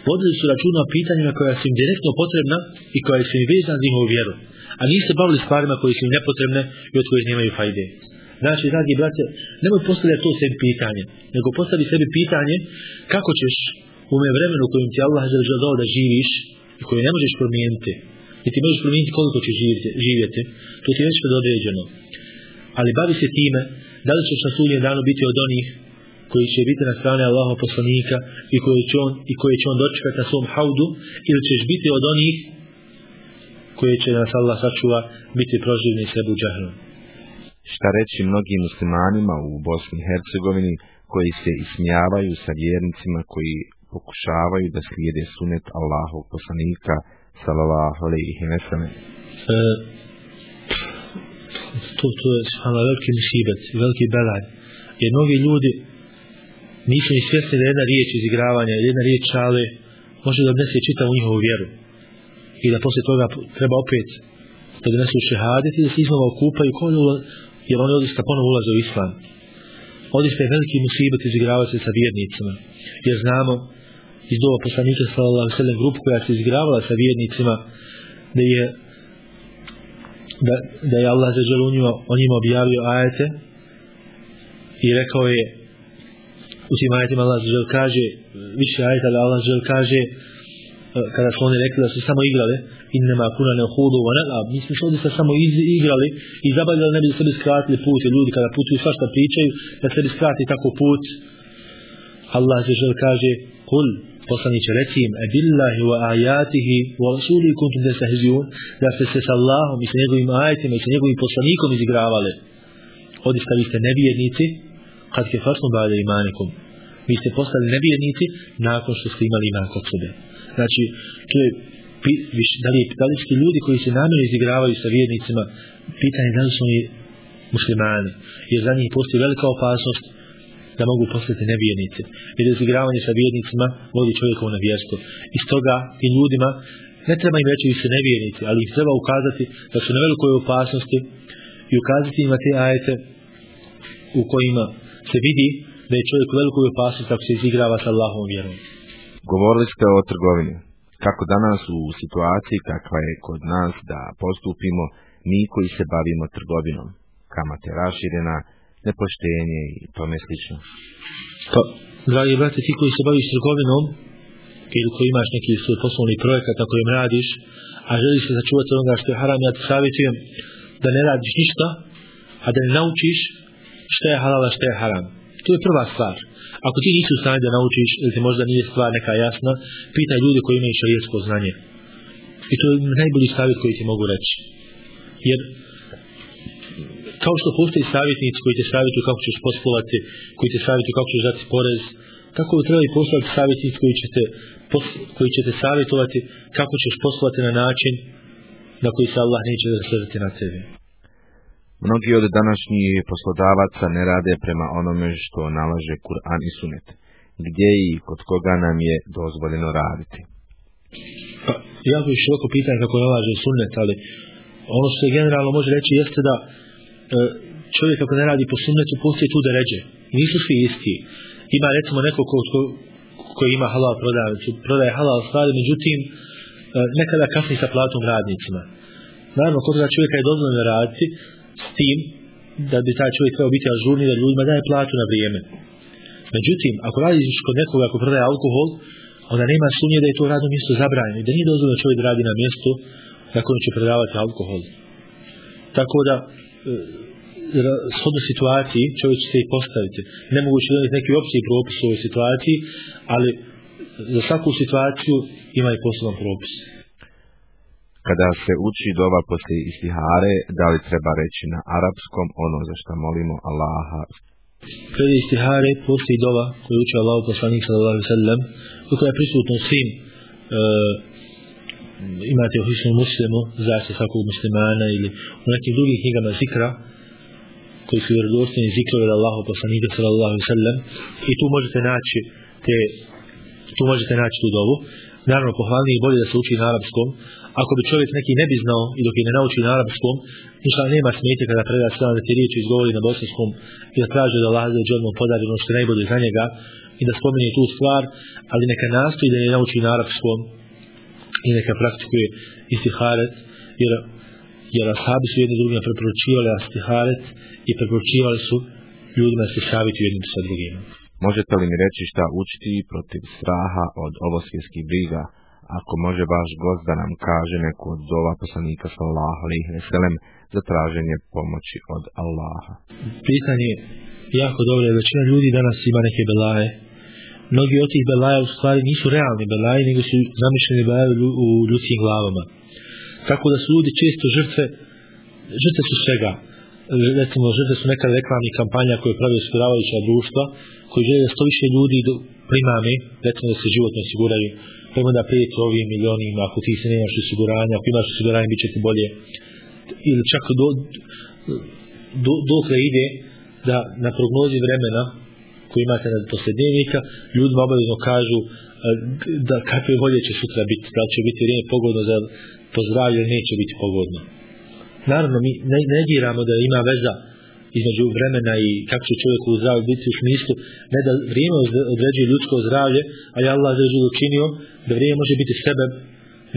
G: Vodili su računa o pitanjima koja su im direktno potrebna i koja su im vezana za njihovu vjeru. A nisu bavili stvarima koje su im nepotrebne i od kojih nemaju fajde. Znači, dragi brate, nemoj postavljati to sebi pitanje, nego postavi sebi pitanje kako ćeš u ome vremenu kojim ti Allah je dao da živiš i koje ne možeš promijeniti, i ti možeš promijeniti koliko ćeš živjeti, živjeti to ti je već predodređeno. Ali bavi se time, da li ćeš na sudnjem danu biti od onih koji će biti na strane Allaha poslanika i koji će on, i koji će on dočekati na svom haudu ili ćeš biti od onih koji će nas Allah sačuva biti proživni sebi u džahnu.
H: Šta reći mnogim muslimanima u Bosni i Hercegovini koji se ismijavaju sa vjernicima koji pokušavaju da slijede sunet Allahov poslanika sallallahu alaihi wa sallam.
G: E, to, to je shala veliki mišibac, veliki belaj. Jer mnogi ljudi nisu ni svjesni da jedna riječ izigravanja, jedna riječ šale može da odnese čitavu njihovu vjeru. I da posle toga treba opet da donesu šehadet i da se iznova okupaju jer oni odista ponovo ulaze u islam. Odista je veliki musibet izigravati se sa vjernicima. Jer znamo iz doba poslanika sallallahu alejhi ve sellem grupu koja se izgravala sa vjernicima da je da, da je Allah zađel u njima, o njima objavio ajete i rekao je u tim ajetima Allah zađel kaže više ajeta da Allah zađel kaže e, kada su oni rekli da su samo igrali innema kuna ne hudu wa nalab mi smo što se samo iz, igrali i zabavljali ne bi sebi skratili put jer ljudi kada putuju svašta pričaju da sebi skrati tako put. Allah zađel kaže kul poslaniće reci im e billahi wa ajatihi wa rasuli kuntum da da ste se s Allahom i s njegovim ajetima i s njegovim poslanikom izigravali. Odista vi ste nevjernici kad ke fasnu bade imanikum vi ste postali nevjernici nakon što ste imali iman kod sebe. Znači to je viš, da li, da li ljudi koji se namjerno izigravaju sa vjernicima pitanje da li su oni muslimani. Jer za njih postoji velika opasnost da mogu postati nevjernici. Jer izigravanje sa vjernicima vodi čovjekovu na vjerstvo. I stoga tim ljudima ne treba im reći da su nevjernici, ali ih treba ukazati da su na velikoj opasnosti i ukazati im na te ajete u kojima se vidi da je čovjek u velikoj opasnosti ako se izigrava sa Allahom vjerom.
H: Govorili ste o trgovini. Kako danas u situaciji kakva je kod nas da postupimo mi koji se bavimo trgovinom. Kamate raširena, nepoštenje i tome slično.
G: Pa, dragi brate, ti koji se baviš trgovinom, ili koji imaš neki svoj poslovni projekat na kojem radiš, a želiš se začuvati onoga što je haram, ja ti savjetujem da ne radiš ništa, a da ne naučiš šta je halal, a šta je haram. To je prva stvar. Ako ti nisi u stanju da naučiš, ili ti možda nije stvar neka jasna, pitaj ljude koji imaju šarijetsko znanje. I to je najbolji savjet koji ti mogu reći. Jer kao što postoji savjetnici koji te savjetuju kako ćeš poslovati, koji te savjetuju kako ćeš dati porez, tako bi trebali poslovati savjetnici koji će te, koji će te savjetovati kako ćeš poslovati na način na koji se Allah neće zasledati na tebi.
H: Mnogi od današnjih poslodavaca ne rade prema onome što nalaže Kur'an i Sunet. Gdje i kod koga nam je dozvoljeno raditi?
G: Pa, jako je široko pitanje kako nalaže Sunet, ali ono što se generalno može reći jeste da E, čovjek ako ne radi po sunnetu, postoji tu da ređe. Nisu svi isti. Ima recimo neko ko, ko, koji ima halal prodavnicu, prodaje halal stvari, međutim, e, nekada kasni sa platom radnicima. Naravno, kod toga čovjeka je dozvoljeno raditi s tim da bi taj čovjek trebao biti ažurni da ljudima daje platu na vrijeme. Međutim, ako radiš kod nekoga ako prodaje alkohol, onda nema sumnje da je to radno mjesto zabranjeno i da nije dozvoljeno čovjek da radi na mjestu na kojem će prodavati alkohol. Tako da, shodno situaciji čovjek će se i postaviti. Ne mogu će doneti neki opći propis u ovoj situaciji, ali za svaku situaciju ima i poseban propis.
H: Kada se uči dova poslije istihare, da li treba reći na arapskom ono za što molimo Allaha?
G: Pred istihare poslije dova koju uči Allah poslanik sallallahu alaihi sallam, koja je prisutno svim uh, imate u Hisnu muslimu, zašto svakog muslimana ili u nekim drugim knjigama zikra, koji su vjerodostojni zikrove od Allahu poslanika sallallahu alejhi ve sellem i tu možete naći te tu možete naći tu dovu naravno pohvalnije i bolje da se uči na arapskom. Ako bi čovjek neki ne bi znao i dok je ne nauči na arapskom, ništa nema smetje kada preda sve da ti riječi izgovori na bosanskom i da traže da Allah za mu podari ono što je najbolje za njega i da spomeni tu stvar, ali neka nastoji da je nauči na arapskom i neka praktikuje istiharet, jer, jer ashabi su jedni drugima preporučivali istiharet i preporučivali su ljudima se savjetuju jednim sa drugima.
H: Možete li mi reći šta učiti protiv straha od ovoskijskih briga, ako može baš gost da nam kaže neku od dova poslanika sallahu alaihi ve sellem za traženje pomoći od Allaha?
G: Pitanje je jako dobro, jer većina ljudi danas ima neke belaje. Mnogi od tih belaja u stvari nisu realni belaje, nego su zamišljeni belaje u ljudskim glavama. Tako da su ljudi često žrtve, žrtve su svega. Recimo, žrtve su neka reklamnih kampanja koje pravi osiguravajuća društva, koji žele da sto više ljudi do primame, recimo da se životno osiguraju, pa ima da prijeti ovim milionima, ako ti se nemaš osiguranja, ako imaš osiguranje, bit će ti bolje. Ili čak do, do, dokle ide da na prognozi vremena koji imate na posljednjevnika, ljudima obavezno kažu e, da kakve volje će sutra biti, da će biti vrijeme pogodno za to zdravlje, neće biti pogodno. Naravno, mi ne, negiramo da ima veza između vremena i kako će čovjek u zdravlju biti u smislu, ne da vrijeme određuje ljudsko zdravlje, a je Allah određuje učinio da vrijeme može biti sebe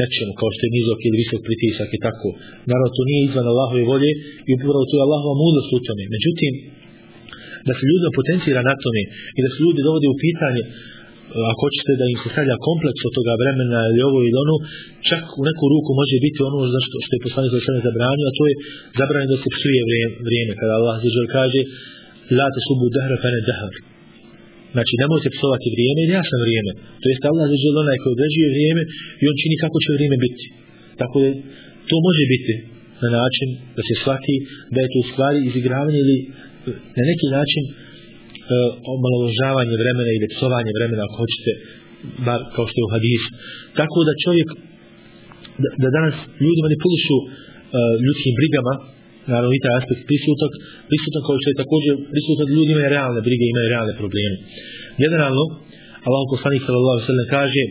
G: nečemu, kao što je nizok ili visok pritisak i tako. Naravno, to nije izvan Allahove volje i upravo to je Allahova mudrost u tome. Međutim, da se ljudima potencira na tome i da se ljudi dovode u pitanje e, ako hoćete da im se stavlja kompleks od toga vremena ili ovo ili ono, čak u neku ruku može biti ono za što, što je poslanik za sebe zabranio, a to je zabranio da se psuje vrijeme, vrijeme kada Allah zađer kaže la te subu dahra fene dahar. Znači, nemojte psovati vrijeme, jer ja sam vrijeme. To jest Allah zađer onaj koji određuje vrijeme i on čini kako će vrijeme biti. Tako da to može biti na način da se shvati da je to stvari izigravanje ili na neki način e, omaložavanje vremena ili psovanje vremena ako hoćete bar kao što je u hadisu. Tako da čovjek da, da danas ljudi manipulišu e, ljudskim brigama naravno i taj aspekt prisutak prisutak kao što je također prisutak ljudi imaju realne brige imaju realne probleme. Generalno Allah poslanik sallallahu sallam kaže e,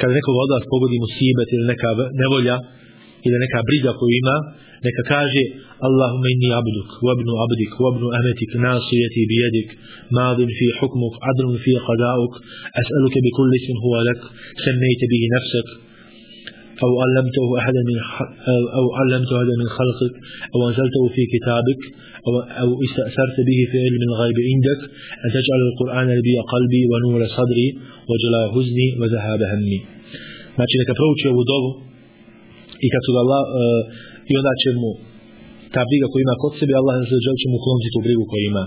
G: kada nekog od vas pogodi musibet ili neka nevolja ili neka briga koju ima neka kaže Allahumma inni abduk wa ibnu abdik wa ibnu ametik nasujeti bijedik madun fi hukmuk adrun fi qadauk as'aluke bi kulli sin huwa lak semmejte bihi nafsak أو علمته أحدا من أو علمته أحدا من خلقك أو أنزلته في كتابك أو أو استأثرت به في علم الغيب عندك أن تجعل القرآن ربيع قلبي ونور صدري وجلاء حزني وذهاب همي. Znači neka prouči ovu dovu i kad su ga Allah, uh, i onda će mu ta briga koju ima kod sebe, Allah ne će mu ukloniti tu brigu koju ima.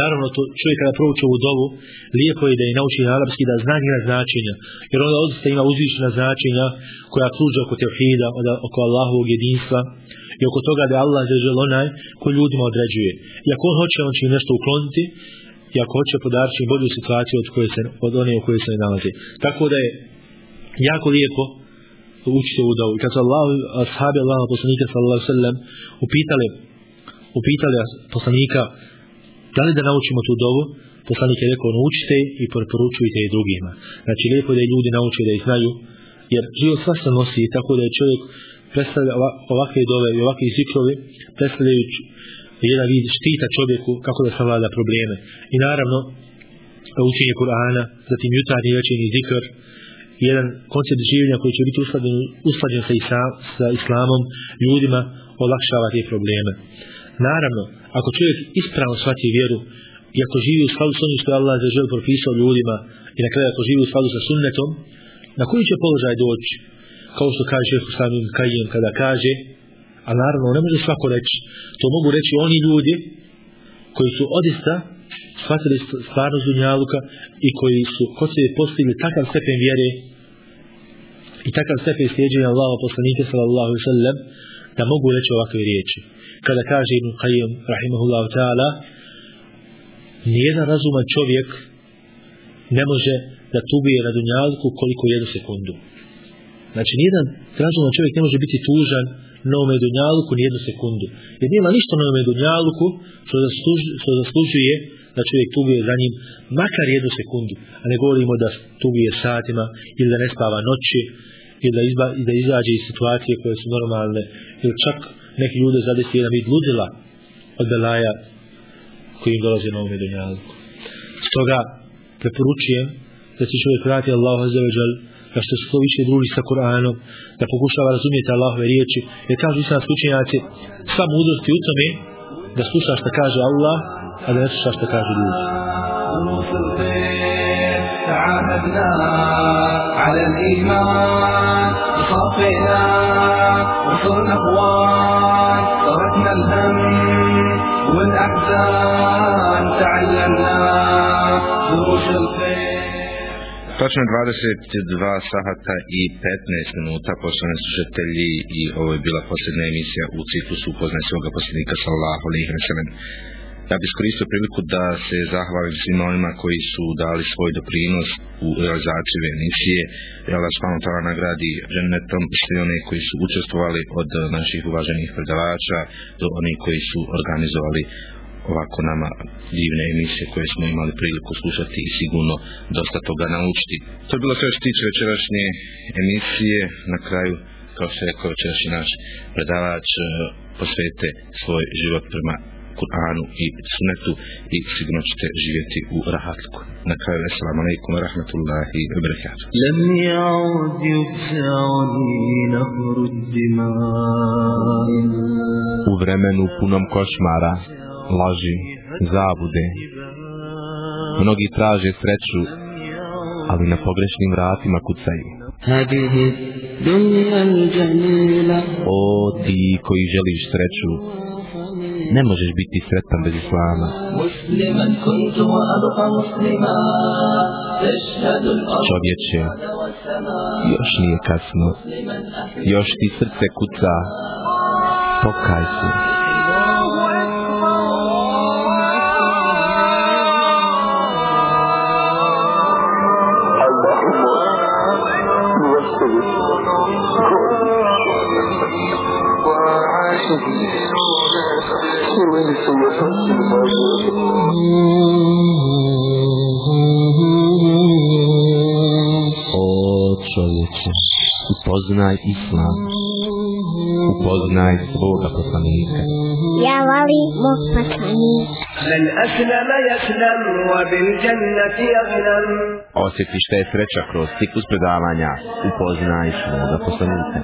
G: Naravno, to čovjek kada prouči ovu dovu, lijepo je da je nauči arapski, da zna njena značenja, jer onda odista ima uzvišena značenja koja kruže oko tevhida, oko Allahovog jedinstva i oko toga da Allah za onaj koji ljudima određuje. I ako on hoće, on će nešto ukloniti, i ako hoće podariti bolju situaciju od, koje se, od one u kojoj se ne nalazi. Tako da je jako lijepo učite ovu dovu. Kad su Allah, ashabi Allah, poslanika sallallahu sallam, upitali, upitali poslanika, da li da naučimo tu dovu, poslanik je rekao, naučite i preporučujte je drugima. Znači, lijepo da je ljudi nauče da ih znaju, jer život sva se nosi, tako da je čovjek predstavlja ovakve dove i ovakve zikrovi, predstavljajući jedan vid štita čovjeku kako da savlada probleme. I naravno, učenje Kur'ana, zatim jutarnji večerni zikr, jedan koncept življenja koji će biti usklađen, usklađen sa, isa, sa islamom ljudima olakšava te probleme. Naravno, ako čovjek ispravno shvati vjeru i ako živi u skladu s onim što je Allah za žel propisao ljudima i na kraju ako živi u skladu sa sunnetom, na koji će položaj doći? Kao što kaže šehr samim Kajim kada kaže, a naravno ne može svako reći, to mogu reći oni ljudi koji su odista shvatili stvarnost dunjaluka i koji su kod sebe postigli takav stepen vjere i takav stepen slijedženja Allaha poslanike sallallahu alaihi sallam da mogu reći ovakve riječi. Kada kaže Ibn Qayyim rahimahullahu ta'ala nijedan razuman čovjek ne može da tubije na dunjalku koliko jednu sekundu. Znači, nijedan razuman čovjek ne može biti tužan na ovome dunjaluku ni jednu sekundu. Jer nema ništa na ovome dunjaluku što zasluž, što zaslužuje Znači da čovjek tuguje za njim makar jednu sekundu. A ne govorimo da tuguje satima ili da ne spava noći ili da, izba, da izađe iz situacije koje su normalne ili čak neki ljude zadesi jedan vid ludila od belaja koji im dolaze na ovome dunjalku. Stoga preporučujem da se čovjek vrati Allahu Azza wa da što se to više druži sa Kur'anom da pokušava razumjeti Allahove riječi jer kažu islamski učenjaci sva mudrost je u tome da sluša šta kaže Allah slušaš šta kaže ljudi
F: تعاهدنا على الإيمان وصافينا وصرنا اخوان تركنا الهم والأحزان تعلمنا دروس الخير
B: Točno 22 sahata i 15 minuta, poštovani slušatelji, i ovo je bila posljedna emisija u ciklusu upoznaj svoga posljednika sallahu alaihi wa sallam. Ja bih iskoristio priliku da se zahvalim svima onima koji su dali svoj doprinos u realizaciji ove emisije. Ja vas spavno tala nagradi ženetom svi one koji su učestvovali od naših uvaženih predavača do oni koji su organizovali ovako nama divne emisije koje smo imali priliku slušati i sigurno dosta toga naučiti. To je bilo sve što tiče večerašnje emisije. Na kraju, kao što je rekao večerašnji naš predavač, eh, posvete svoj život prema Kur'anu i Sunnetu i sigurno ćete živjeti u rahatku. Na kraju, assalamu alaikum wa rahmatullahi wa barakatuh.
C: Lam ja'ud yuksa'ani nahru
H: U vremenu punom košmara, laži, zabude, mnogi traže sreću, ali na pogrešnim vratima kucaju. O ti koji želiš sreću, ne možeš biti sretan bez islama. Čovječe, još nije kasno, još ti srce kuca, pokaj se. Thank you.
I: اللهم يسر وين سيئة
H: O čovječe, upoznaj islam, upoznaj svoga poslanika.
J: Ja volim mog poslanika.
D: من أسلم يسلم وبالجنة يغنم
H: Osjeti šta je sreća kroz ciklus predavanja, upoznaj svoga poslanika.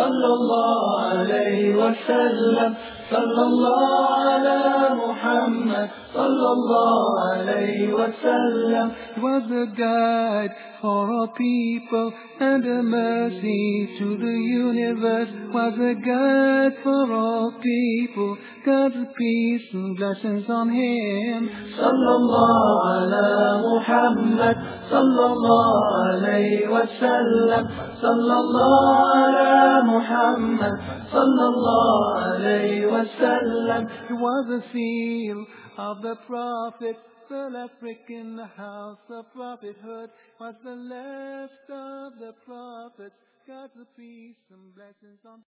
F: صلى الله عليه وسلم صلى الله على محمد صلى الله عليه وسلم.
C: guide for all people, and a mercy to the universe was a guide for all people. God's peace and blessings on him.
F: Sallallahu ala Muhammad, sallallahu alayhi wa sallam, sallallahu ala Muhammad, sallallahu alayhi wa sallam.
C: He was a seal of the Prophet the last brick in the house of prophethood was the last of the prophets? God's peace and blessings on